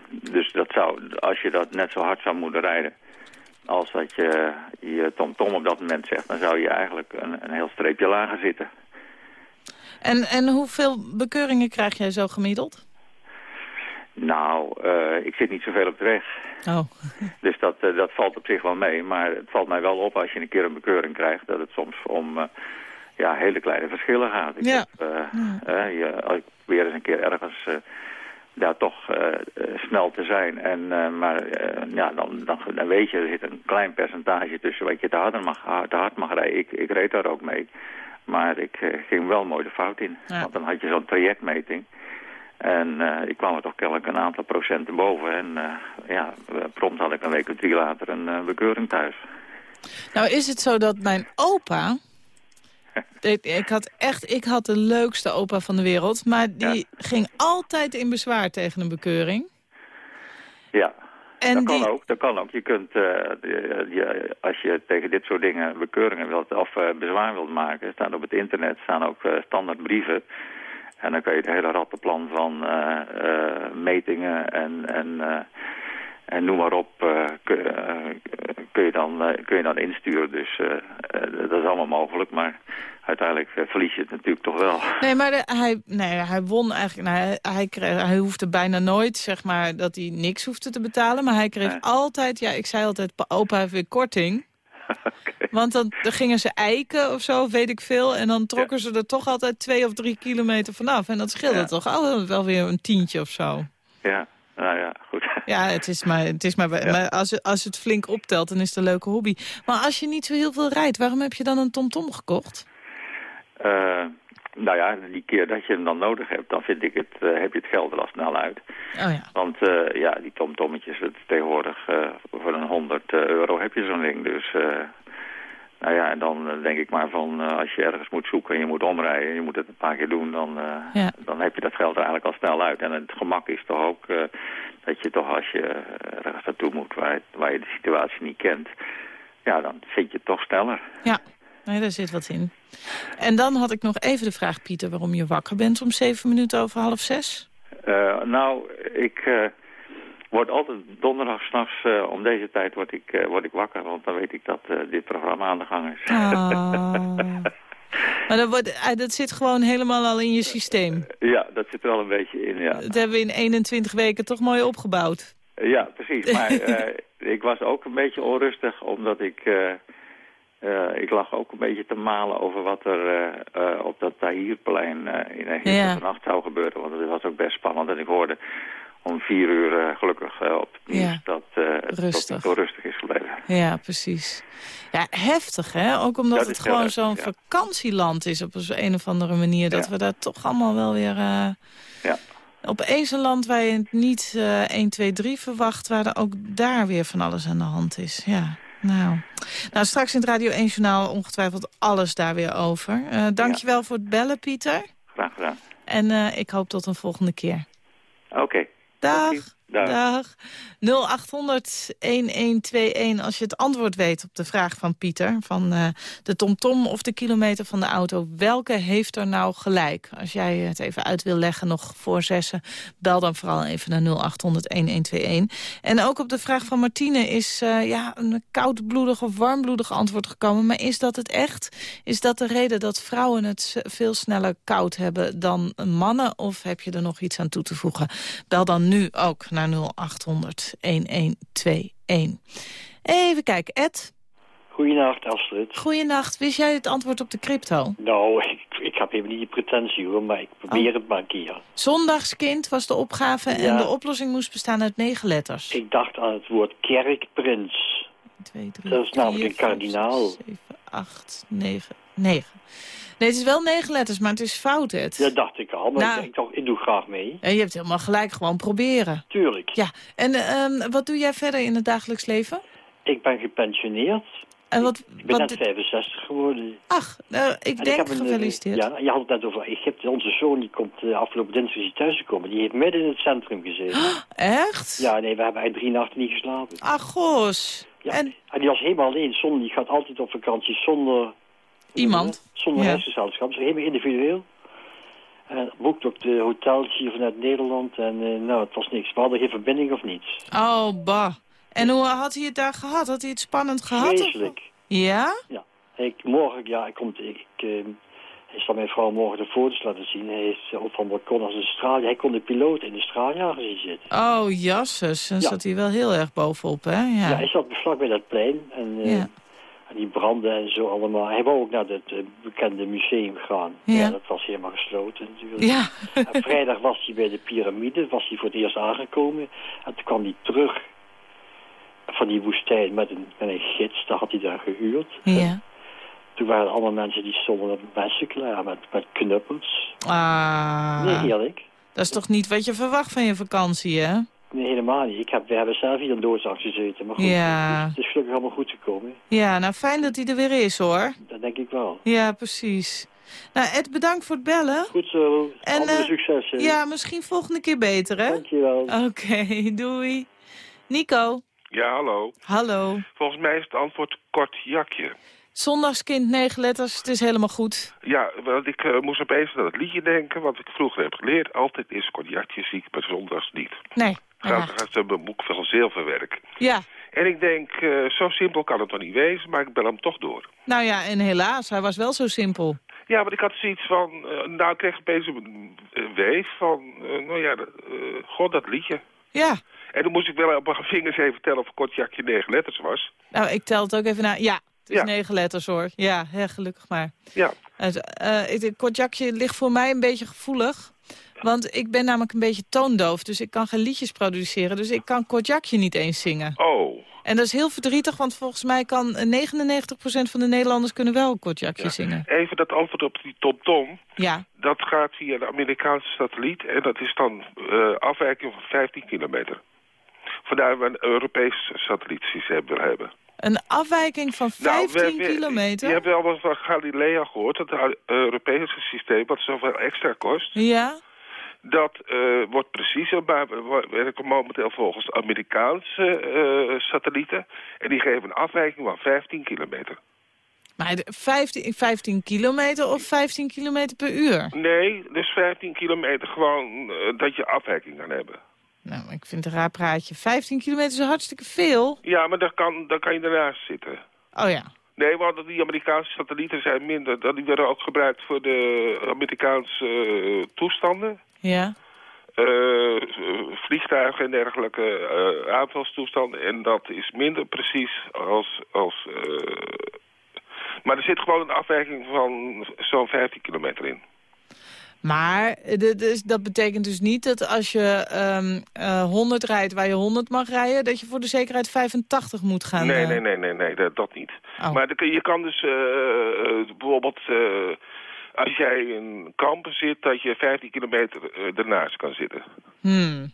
dus dat zou, als je dat net zo hard zou moeten rijden als dat je je tom-tom op dat moment zegt, dan zou je eigenlijk een, een heel streepje lager zitten. En, en hoeveel bekeuringen krijg jij zo gemiddeld? Nou, eh, ik zit niet zoveel op de weg. Oh. Dus dat, eh, dat valt op zich wel mee. Maar het valt mij wel op als je een keer een bekeuring krijgt... dat het soms om eh, ja, hele kleine verschillen gaat. Ik Ja. heb, je, als ik probeer eens een keer ergens daar toch snel te zijn. En, maar ja, dan, dan, dan weet je, er zit een klein percentage tussen... wat je te hard mag, te hard mag rijden. Ik, ik reed daar ook mee. Maar ik eh, ging wel mooi de fout in. Ja. Want dan had je zo'n trajectmeting... En eh, ik kwam er toch kennelijk een aantal procenten boven. En eh, ja, prompt had ik een week of drie later een bekeuring thuis. Nou is het zo dat mijn opa... Ik, ik had echt, ik had de leukste opa van de wereld. Maar die ging altijd in bezwaar tegen een bekeuring. Ja, En dat kan ook. Dat kan ook. Je kunt, eh, je- je- als je tegen dit soort dingen bekeuringen wilt of eh, bezwaar wilt maken, staan op het internet staan ook standaard brieven. En dan kan je het hele rattenplan van metingen en, en, eh, en noem maar op, eh, kun, eh, kun, je dan, eh, kun je dan insturen. Dus dat is allemaal mogelijk, maar uiteindelijk verlies je het natuurlijk toch wel. Nee, maar de- hij, nee, hij won eigenlijk. Nou, hij, hij, kreeg, hij hoefde bijna nooit, zeg maar, dat hij niks hoefde te betalen. Maar hij kreeg altijd, ja, ik zei altijd, pa- opa heeft weer korting. Want dan, dan gingen ze eiken of zo, weet ik veel. En dan trokken ze er toch altijd twee of drie kilometer vanaf. En dat scheelde Ja. toch oh, wel weer een tientje of zo. Ja, nou ja, goed. Ja, het is maar, het is maar, maar als, het- als het flink optelt, dan is het een leuke hobby. Maar als je niet zo heel veel rijdt, waarom heb je dan een TomTom gekocht? Eh, nou ja, die keer dat je hem dan nodig hebt, dan vind ik het, eh, heb je het geld er al snel uit. Oh ja. Want eh, ja, die tomtommetjes, het tegenwoordig voor een 100 euro heb je zo'n ding. Dus nou ja, en dan eh, denk ik maar van eh, als je ergens moet zoeken en je moet omrijden en je moet het een paar keer doen, dan, eh, Ja. dan heb je dat geld er eigenlijk al snel uit. En het gemak is toch ook dat je toch als je ergens naartoe moet waar, waar je de situatie niet kent, ja, dan zit je toch sneller. Ja, nee, daar zit wat in. En dan had ik nog even de vraag, Pieter, waarom je wakker bent om zeven minuten over half zes? Nou, ik word altijd donderdag s'nachts eh om deze tijd word ik, eh, word ik wakker. Want dan weet ik dat eh, dit programma aan de gang is. Ah. Maar dat, wordt, dat zit gewoon helemaal al in je systeem. ja, dat zit er wel een beetje in, ja. Dat hebben we in 21 weken toch mooi opgebouwd. Ja, precies. Maar ik was ook een beetje onrustig, omdat ik... ik lag ook een beetje te malen over wat er op dat Tahirplein in Egypte Ja. vannacht zou gebeuren. Want het was ook best spannend. En ik hoorde om vier uur eh, gelukkig eh, op het nieuws Ja. dat eh, het toch Rustig. rustig is gebleven. Ja, precies. Ja, heftig hè? Ook omdat Dat het gewoon zo'n ja. vakantieland is op een of andere manier. Dat we daar toch allemaal wel weer... Ja. Opeens een land waar je het niet eh 1, 2, 3 verwacht... waar er ook daar weer van alles aan de hand is. Ja, nou. Nou, straks in het Radio 1 Journaal ongetwijfeld alles daar weer over. Eh dankjewel voor het bellen, Pieter. Graag gedaan. En ik hoop tot een volgende keer. Oké. Dag. Dag. Dag. 0800-1121 als je het antwoord weet op de vraag van Pieter... van eh, de tomtom of de kilometer van de auto. Welke heeft er nou gelijk? Als jij het even uit wil leggen nog voor zessen... bel dan vooral even naar 0800-1121. En ook op de vraag van Martine is eh, ja, een koudbloedig of warmbloedig antwoord gekomen. Maar is dat het echt? Is dat de reden dat vrouwen het veel sneller koud hebben dan mannen? Of heb je er nog iets aan toe te voegen? Bel dan nu ook naar 0800 1121. Even kijken, Ed. Goedenacht, Astrid. Goeienacht. Wist jij het antwoord op de crypto? Nou, ik, ik heb even niet die pretentie hoor, maar ik probeer Oh. het maar een keer. Zondagskind was de opgave en de oplossing moest bestaan uit negen letters. Ik dacht aan het woord kerkprins. 2, 3, Dat is namelijk een kardinaal. 7, 8, 9, 9. Nee, het is wel negen letters, maar het is fout, Ed. Dat dacht ik al, maar Nou. ik, ik, dacht, ik doe graag mee. Ja, je hebt helemaal gelijk, gewoon proberen. Tuurlijk. Ja, en ehm, wat doe jij verder in het dagelijks leven? Ik ben gepensioneerd En wat, Ik ben wat, net 65 geworden. ach, nou, ik En denk heb een, eh, gefeliciteerd. Ja, je had het net over Egypte. Onze zoon die komt uh, afgelopen dinsdag is hij thuisgekomen. Die heeft midden in het centrum gezeten. Echt? Ja, nee, we hebben eigenlijk drie nachten niet geslapen. Ach, goos. Ja. En... die was helemaal alleen. Zonder, die gaat altijd op vakantie zonder... Iemand? Zonder Ja. Dus helemaal individueel. En boekt ook de hotels hier vanuit Nederland. En eh, nou, het was niks. We hadden geen verbinding of niets. Oh, bah. En hoe had hij het daar gehad? Had hij het spannend gehad? Vreselijk. Ja? Ja. Ik, morgen, ja, ik kom, ik, ik, eh, hij zal mijn vrouw morgen de foto's laten zien. Hij is eh, op van balkon als een straal. Hij kon de piloot in de straaljager zien zitten. Oh, jasses. Dan Ja. zat hij wel heel erg bovenop, hè? Ja, Ja. hij zat vlak bij dat plein. En, eh, Ja. En die branden en zo allemaal. Hij wou ook naar het eh, bekende museum gaan. Ja. dat was helemaal gesloten natuurlijk. Ja. En vrijdag was hij bij de piramide, was hij voor het eerst aangekomen. En toen kwam hij terug van die woestijn met een, met een gids, daar had hij daar gehuurd. Ja. Toen waren er allemaal mensen die stonden met messen klaar, met, met knuppels. Ah. Nee, eerlijk. Dat is toch niet wat je verwacht van je vakantie, hè? Nee, helemaal niet. Ik heb, we hebben zelf hier een doodsang gezeten. Maar goed, Ja. het, is, het is gelukkig allemaal goed gekomen. Ja, nou fijn dat hij er weer is, hoor. Dat denk ik wel. Ja, precies. Nou, Ed, bedankt voor het bellen. Goed zo. En, eh, successen. Ja, misschien volgende keer beter, hè? Dankjewel. Oké, doei. Nico, Ja, hallo. hallo. Volgens mij is het antwoord kort jakje. Zondagskind, negen letters, het is helemaal goed. Ja, want ik eh, moest opeens aan het liedje denken, wat ik vroeger heb geleerd. Altijd is kort jakje ziek, maar zondags niet. Nee. Gaat, gaat ze mijn boek van zilverwerk. Ja, En ik denk, eh, zo simpel kan het toch niet wezen, maar ik bel hem toch door. nou ja, en helaas, hij was wel zo simpel. Ja, want ik had zoiets van, eh, nou ik kreeg opeens een weef van, eh, nou ja, god dat liedje. Ja, En toen moest ik wel op mijn vingers even tellen of kort jakje negen letters was. nou, ik tel het ook even na. Ja, het is Ja. negen letters, hoor. Ja, hè, gelukkig maar. Ja. Het, het kortjakje ligt voor mij een beetje gevoelig. Want ik ben namelijk een beetje toondoof, dus ik kan geen liedjes produceren. Dus ik kan kortjakje niet eens zingen. Oh. En dat is heel verdrietig, want volgens mij kan eh, 99% van de Nederlanders kunnen wel kortjakje zingen. Even dat antwoord op die TomTom. Ja. Dat gaat via de Amerikaanse satelliet en dat is dan eh afwijking van 15 kilometer. Vandaar we een Europees satellietsysteem willen hebben. Een afwijking van 15 Nou, we- we- kilometer? Je hebt wel wat van Galilea gehoord, het uh, Europese systeem, wat zoveel extra kost. Ja? Dat eh, wordt preciezer, maar we werken momenteel volgens Amerikaanse eh, satellieten. En die geven een afwijking van 15 kilometer. Maar de 15, 15 kilometer of 15 kilometer per uur? Nee, dus 15 kilometer gewoon eh, dat je afwijking kan hebben. Nou, ik vind het een raar praatje. 15 kilometer is hartstikke veel. Ja, maar dan kan, dan kan je ernaast zitten. Oh ja. Nee, want die Amerikaanse satellieten zijn minder. Dat- Die werden ook gebruikt voor de Amerikaanse toestanden. Ja. Eh, vliegtuigen en dergelijke eh, aanvalstoestanden. En dat is minder precies als... als eh, maar er zit gewoon een afwijking van zo'n 15 kilometer in. Maar dus dat betekent dus niet dat als je ehm eh, 100 rijdt waar je 100 mag rijden... dat je voor de zekerheid 85 moet gaan. nee, nee, nee, nee, nee, dat, dat niet. Oh. Maar je kan dus bijvoorbeeld... als jij in kampen zit, dat je 15 kilometer eh, ernaast kan zitten. Hmm.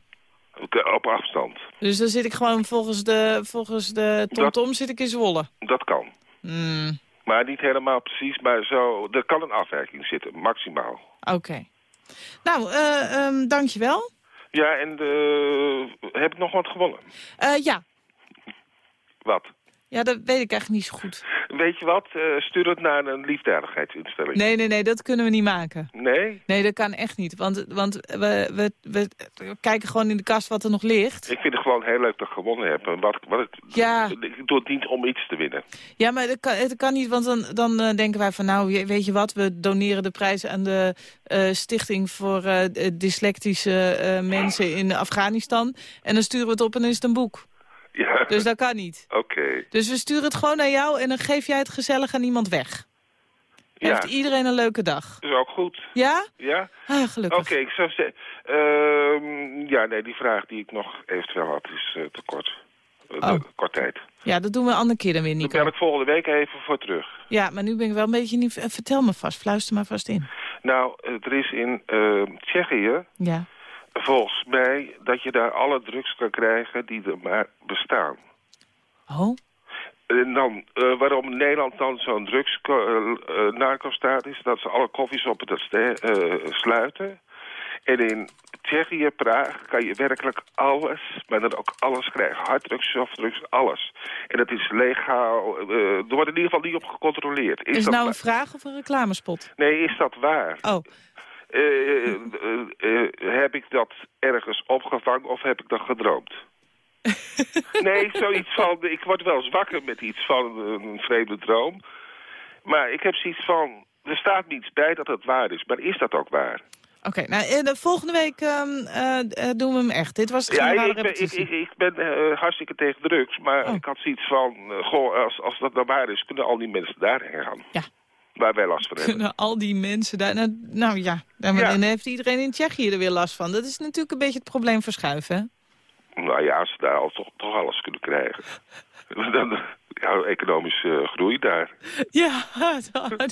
Op- afstand. Dus dan zit ik gewoon volgens de, volgens de TomTom zit ik in Zwolle. Dat kan. Hmm. Maar niet helemaal precies, maar zo, er kan een afwijking zitten, maximaal. Oké. Nou, eh ehm, dankjewel. Ja, en eh, heb ik nog wat gewonnen? Ja. Wat? Ja, dat weet ik eigenlijk niet zo goed. Weet je wat? Eh, stuur het naar een liefdadigheidsinstelling. Nee, nee, nee, dat kunnen we niet maken. Nee? Nee, dat kan echt niet. Want, want we, we, we kijken gewoon in de kast wat er nog ligt. Ik vind het gewoon heel leuk dat ik gewonnen heb. En wat, wat het, Ja. Ik doe het niet om iets te winnen. Ja, maar dat kan, het kan niet, want dan, dan eh, denken wij van... nou, weet je wat, we doneren de prijs aan de eh, stichting... voor dyslectische mensen in Afghanistan. En dan sturen we het op en dan is het een boek. Ja. Dus dat kan niet. Oké. Dus we sturen het gewoon naar jou en dan geef jij het gezellig aan iemand weg. Ja. Heeft iedereen een leuke dag. is ook goed. Ja? Ja? Ah, gelukkig. Oké, ik zou zeggen... ehm, ja, nee, die vraag die ik nog eventueel had is eh, te kort. Eh, Oh. kort tijd. Ja, dat doen we een andere keer dan weer, Daar Nico. bel ik volgende week even voor terug. Ja, maar nu ben ik wel een beetje niet... eh, Vertel me vast, fluister maar vast in. Nou, er is in Tsjechië Ja. Volgens mij dat je daar alle drugs kan krijgen die er maar bestaan. Oh? En dan, eh, waarom Nederland dan zo'n drugs-narco-staat is... dat ze alle koffies op het eh, sluiten. En in Tsjechië, Praag, kan je werkelijk alles... maar dan ook alles krijgen. Harddrugs, softdrugs, alles. En dat is legaal. er wordt in ieder geval niet op gecontroleerd. Is, dat het nou een vraag of een reclamespot? Nee, is dat waar? Oh. Eh, eh, eh, heb ik dat ergens opgevangen of heb ik dat gedroomd? nee, zoiets van... Ik word wel eens wakker met iets van een vreemde droom. Maar ik heb zoiets van... Er staat niets bij dat het waar is. Maar is dat ook waar? Oké, nou, de volgende week ehm, eh, eh, doen we hem echt. Dit was de Ja, ik ben, ik, ik, ik ben hartstikke tegen drugs. Maar ik had zoiets van... goh, als, als dat nou waar is, kunnen al die mensen daarheen gaan. Ja. Waar wij last van hebben. Kunnen al die mensen daar... Nou, nou ja, dan dan heeft iedereen in Tsjechië er weer last van. Dat is natuurlijk een beetje het probleem verschuiven, hè? Nou ja, als ze daar al toch, toch alles kunnen krijgen. Dan, ja, economische eh, groei daar. Ja,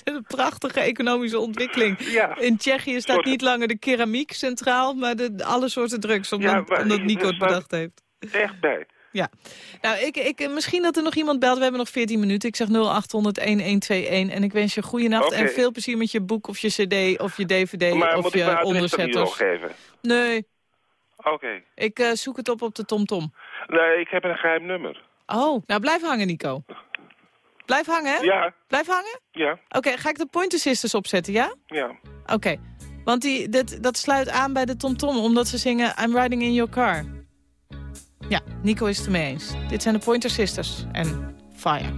een prachtige economische ontwikkeling. In Tsjechië staat niet langer de keramiek centraal, maar de, alle soorten drugs, omdat, Ja, maar omdat Nico het bedacht heeft. Echt bij. Ja. Nou, ik, ik, misschien dat er nog iemand belt. We hebben nog 14 minuten. Ik zeg 0800-1121 en ik wens je goede nacht en veel plezier met je boek of je cd of je dvd Maar of je onderzetters. geven? Nee, Oké. ik eh, zoek het op op de TomTom. Nee, ik heb een geheim nummer. Oh, nou blijf hangen, Nico. Blijf hangen, hè? Ja. Blijf hangen? Ja, Oké, ga ik de Pointer Sisters opzetten, ja? ja. Oké, want die, dat, dat sluit aan bij de TomTom, omdat ze zingen I'm riding in your car. Ja, Nico is het ermee eens. Dit zijn de Pointer Sisters en Fire.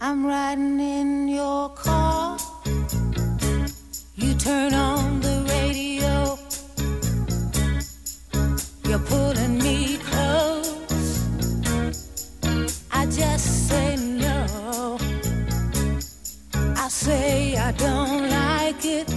I'm riding in your car. You turn on the radio. You're pulling me close. I just say no. I say I don't like it.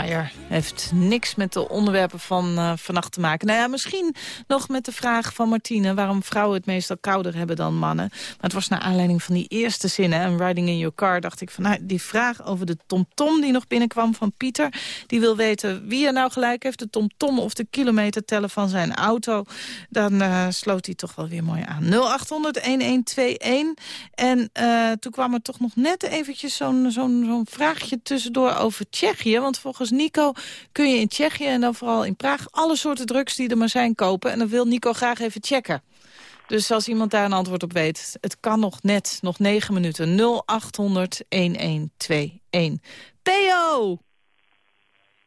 Fire. Heeft niks met de onderwerpen van uh, vannacht te maken. Nou ja, misschien nog met de vraag van Martine... waarom vrouwen het meestal kouder hebben dan mannen. Maar het was naar aanleiding van die eerste zinnen... en Riding in Your Car dacht ik van... Nou, die vraag over de tomtom die nog binnenkwam van Pieter... die wil weten wie er nou gelijk heeft, de tomtom of de kilometer tellen van zijn auto. Dan uh, sloot hij toch wel weer mooi aan. 0800-1121. En uh, toen kwam er toch nog net eventjes zo'n zo'n zo'n vraagje tussendoor over Tsjechië. Want volgens Nico kun je in Tsjechië en dan vooral in Praag... alle soorten drugs die er maar zijn kopen. En dan wil Nico graag even checken. Dus als iemand daar een antwoord op weet, het kan nog net, nog negen minuten. 0800 1121. Theo!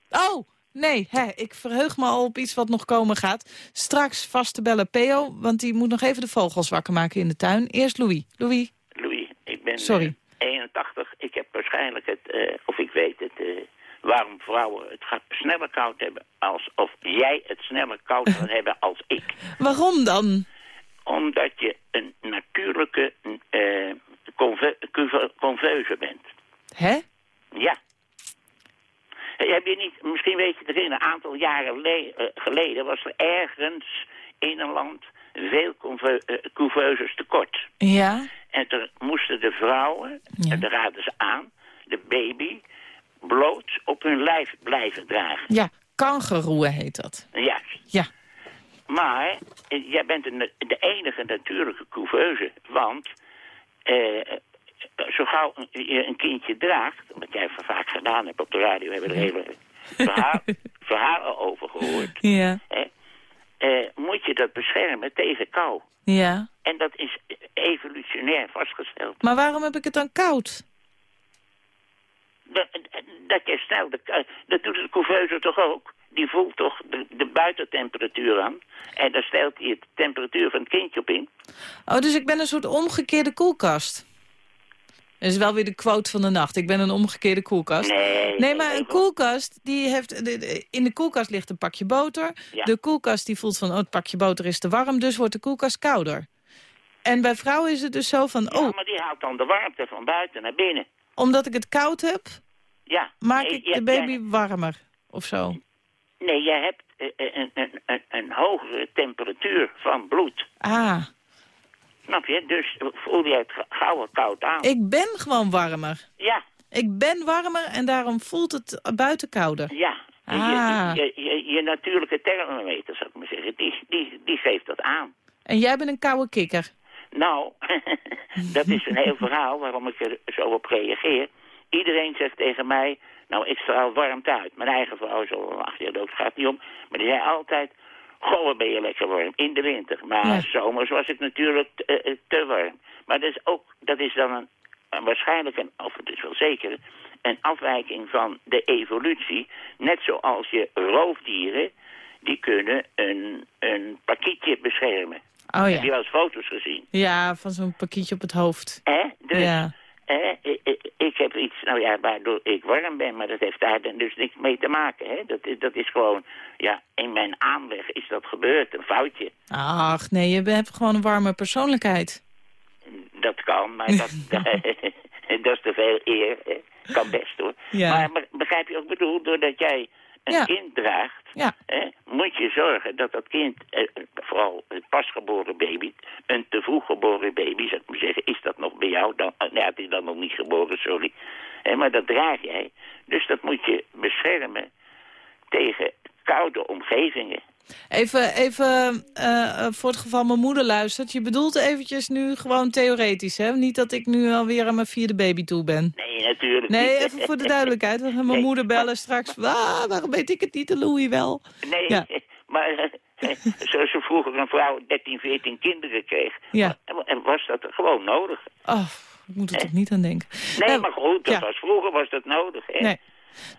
Oh, nee, hè, ik verheug me al op iets wat nog komen gaat. Straks vast te bellen Peo, want die moet nog even de vogels wakker maken in de tuin. Eerst Louis. Louis. Louis, ik ben Sorry. 81. Ik heb waarschijnlijk het, uh, of ik weet het, uh, waarom vrouwen het gaat sneller koud hebben als, of jij het sneller koud kan hebben als ik. Waarom dan? Omdat je een natuurlijke uh, conve conveuze bent. Hè? Ja. Heb je niet, misschien weet je het in een aantal jaren geleden was er ergens in een land veel couveuses tekort. Ja. En toen moesten de vrouwen, ja. en daar raden ze aan, de baby bloot op hun lijf blijven dragen. Ja, kangeroe heet dat. Juist. Ja. Maar jij bent een, de enige natuurlijke couveuse, want eh, zo gauw je een kindje draagt, wat jij vaak gedaan hebt op de radio, hebben we er hele verhaal, verhalen over gehoord. Ja. Eh, moet je dat beschermen tegen kou. Ja. En dat is evolutionair vastgesteld. Maar waarom heb ik het dan koud? Dat, dat je snel, de, dat doet de couveuse toch ook? Die voelt toch de, de buitentemperatuur aan. En daar stelt hij de temperatuur van het kindje op in. Oh, dus ik ben een soort omgekeerde koelkast. Dat is wel weer de quote van de nacht. Ik ben een omgekeerde koelkast. Nee. Nee, maar een koelkast, die heeft... In de koelkast ligt een pakje boter. Ja. De koelkast die voelt van, oh, het pakje boter is te warm, dus wordt de koelkast kouder. En bij vrouwen is het dus zo van, Ja, oh, maar die haalt dan de warmte van buiten naar binnen. Omdat ik het koud heb, Ja. maak Nee, ik de baby warmer. Of zo. nee, jij hebt eh, een, een, een, een hogere temperatuur van bloed. Ah, Snap je? Dus voel je het ga- gauw koud aan. ik ben gewoon warmer. Ja, Ik ben warmer en daarom voelt het buiten kouder. ja. Je- Ah. Je, je, je, je natuurlijke thermometer, zou ik maar zeggen, die, die, die geeft dat aan. En jij bent een koude kikker. Nou, dat is een heel verhaal waarom ik er zo op reageer. Iedereen zegt tegen mij, nou ik straal warmte uit. Mijn eigen vrouw is al acht jaar dood, gaat niet om. Maar die zei altijd, goh ben je lekker warm in de winter. Maar Ja. zomers was ik natuurlijk te, eh, te warm. Maar dat is, ook, dat is dan een, een waarschijnlijk, een, of het is wel zeker, een afwijking van de evolutie. Net zoals je roofdieren, die kunnen een, een pakietje beschermen. Oh Heb je ja. wel eens foto's gezien? Ja, van zo'n pakietje op het hoofd. Hè? Dus, Ja. hè, ik, heb iets, nou ja, waardoor ik warm ben, maar dat heeft daar dus niks mee te maken. Hè? Dat, is- dat is gewoon, ja, in mijn aanleg is dat gebeurd, een foutje. Ach, nee, je hebt gewoon een warme persoonlijkheid. Dat kan, maar dat, dat is te veel eer. Kan best hoor. Ja. Maar be- begrijp je ook bedoel, doordat jij een Ja. kind draagt, Ja. hè, moet je zorgen dat dat kind, eh, vooral het pasgeboren baby, een te vroeg geboren baby, zou ik maar zeggen, is dat nog bij jou? Dan, eh, nee, het is dan nog niet geboren, sorry. Hè, maar dat draag jij. Dus dat moet je beschermen tegen koude omgevingen. Even, even eh, voor het geval mijn moeder luistert. Je bedoelt eventjes nu gewoon theoretisch, hè? Niet dat ik nu alweer aan mijn vierde baby toe ben. Nee, natuurlijk Nee, niet. even voor de duidelijkheid. We gaan mijn Nee, moeder bellen straks. Ah, waarom weet ik het niet, de Louis wel? Nee, Ja. maar eh, eh, zoals ze vroeger een vrouw 13, 14 kinderen kreeg, Ja. en was dat gewoon nodig. Oh, ik moet er toch niet aan denken. Nee, maar goed, dat ja. was, vroeger was dat nodig. Hè? Nee.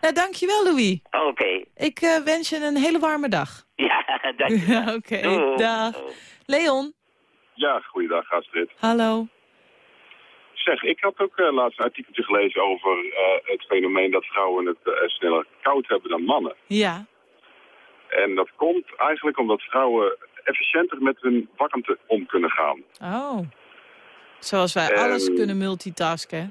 Nou, dankjewel, Louis. Oké, Ik eh, wens je een hele warme dag. ja, dank je. Ja, Oké, dag. Leon, Ja, goeiedag Astrid. hallo. Zeg, ik had ook eh, laatst een artikeltje gelezen over eh, het fenomeen dat vrouwen het sneller koud hebben dan mannen. Ja, En dat komt eigenlijk omdat vrouwen efficiënter met hun warmte om kunnen gaan. oh. Zoals wij alles kunnen multitasken, hè?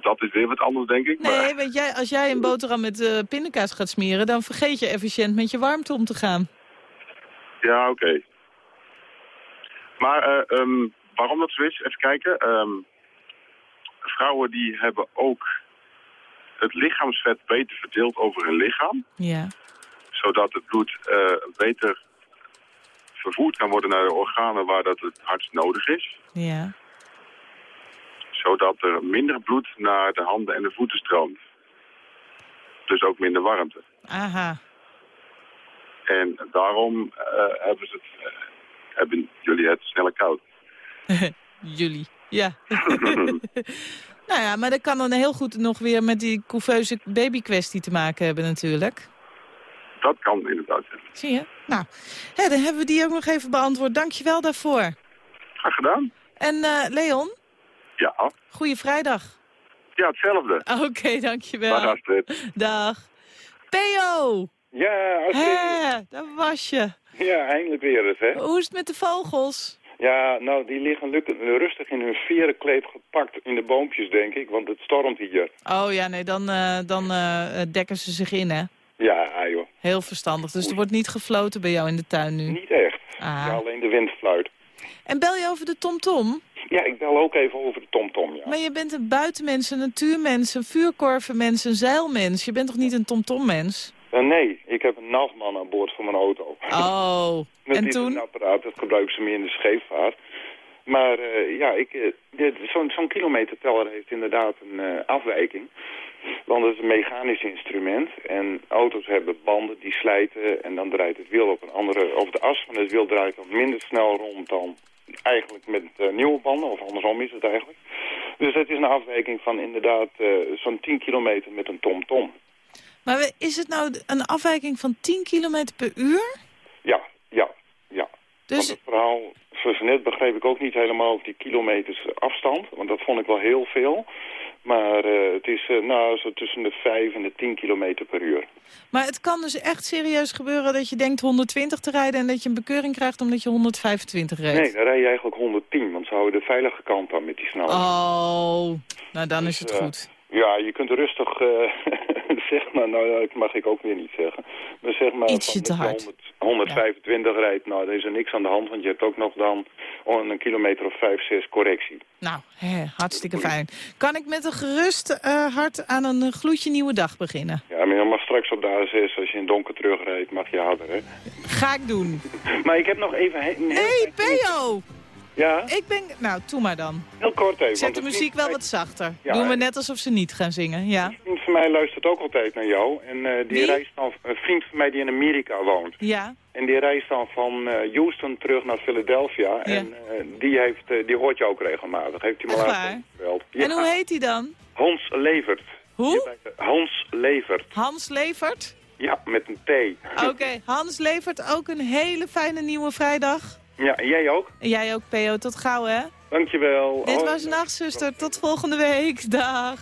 Dat is weer wat anders, denk ik. Maar, Nee, weet jij, als jij een boterham met eh, pindakaas gaat smeren... dan vergeet je efficiënt met je warmte om te gaan. ja, oké. Maar eh, ehm, waarom dat zo is, even kijken. Ehm, vrouwen die hebben ook het lichaamsvet beter verdeeld over hun lichaam. Ja. Zodat het bloed eh, beter vervoerd kan worden naar de organen waar dat het hardst nodig is. Ja. Zodat er minder bloed naar de handen en de voeten stroomt. Dus ook minder warmte. Aha. En daarom eh, hebben, ze het, eh, hebben jullie het sneller koud. Jullie. Ja. nou ja, maar dat kan dan heel goed nog weer met die couveuse babykwestie te maken hebben natuurlijk. Dat kan inderdaad. ja. Zie je? Nou, hè, dan hebben we die ook nog even beantwoord. Dank je wel daarvoor. Graag gedaan. En eh, Leon, Ja. goeie vrijdag. Ja, hetzelfde. Oké, dankjewel. Dag Astrid. Dag. Peo! Ja, Astrid. Hé, daar was je. Ja, eindelijk weer eens, hè? Hoe is het met de vogels? Ja, nou, die liggen rustig in hun verenkleed gepakt in de boompjes, denk ik, want het stormt hier. Oh ja, nee, dan, eh, dan eh, dekken ze zich in, hè? Ja, ah, joh, Heel verstandig. Dus er wordt niet gefloten bij jou in de tuin nu? niet echt. Ah. Ja, alleen de wind fluit. En bel je over de TomTom? Ja, ik bel ook even over de TomTom, ja. Maar je bent een buitenmens, een natuurmens, een vuurkorvenmens, een zeilmens. Je bent toch niet een TomTom-mens? Eh, nee, ik heb een nachtman aan boord van mijn auto. Oh, en toen? een apparaat, dat gebruiken ze meer in de scheepvaart. Maar eh, ja, eh, zo'n zo'n kilometerteller heeft inderdaad een afwijking. Want het is een mechanisch instrument. En auto's hebben banden die slijten en dan draait het wiel op een andere... Of de as van het wiel draait dan minder snel rond dan eigenlijk met eh, nieuwe banden. Of andersom is het eigenlijk. Dus het is een afwijking van inderdaad eh, zo'n 10 kilometer met een tom-tom. Maar is het nou een afwijking van 10 km per uur? Ja, ja, ja. Dus- Want het verhaal, zoals net begreep ik ook niet helemaal die kilometers afstand. Want dat vond ik wel heel veel. Maar eh, het is eh, nou zo tussen de 5 en de 10 kilometer per uur. Maar het kan dus echt serieus gebeuren dat je denkt 120 te rijden... en dat je een bekeuring krijgt omdat je 125 reed. Nee, dan rij je eigenlijk 110, want ze houden de veilige kant aan met die snelheid. Oh, nou dan is het eh, goed. Ja, je kunt rustig, zeg maar, nou dat mag ik ook weer niet zeggen. Maar zeg maar, Ietsje te hard. 100 125 rijdt, nou, er is er niks aan de hand, want je hebt ook nog dan een kilometer of 5, 6 correctie. Nou, hè, hartstikke fijn. Kan ik met een gerust eh, hart aan een gloedje nieuwe dag beginnen? Ja, maar je mag straks op de A6, als je in donker terugrijdt, mag je harder, hè? Ga ik doen. Maar ik heb nog even... Hé, hey, Peo! Ja? Ik ben... Nou, doe maar dan. Heel kort even. Zet de muziek wel wat zachter. Ja, Doen we net alsof ze niet gaan zingen, ja? Een vriend van mij luistert ook altijd naar jou. En eh, die Wie? reist dan... Een vriend van mij die in Amerika woont. Ja. En die reist dan van eh, Houston terug naar Philadelphia. En eh, die, heeft, die hoort je ook regelmatig. Heeft hij me laatst gebeld. En hoe heet hij dan? Hans Levert. Hoe? Hans Levert. Hans Levert? Ja, met een T. Oké, Hans Levert, ook een hele fijne nieuwe vrijdag. Ja, en jij ook? En jij ook, Peo. Tot gauw, hè? Dankjewel. Dit was Nachtzuster. Tot volgende week. Dag.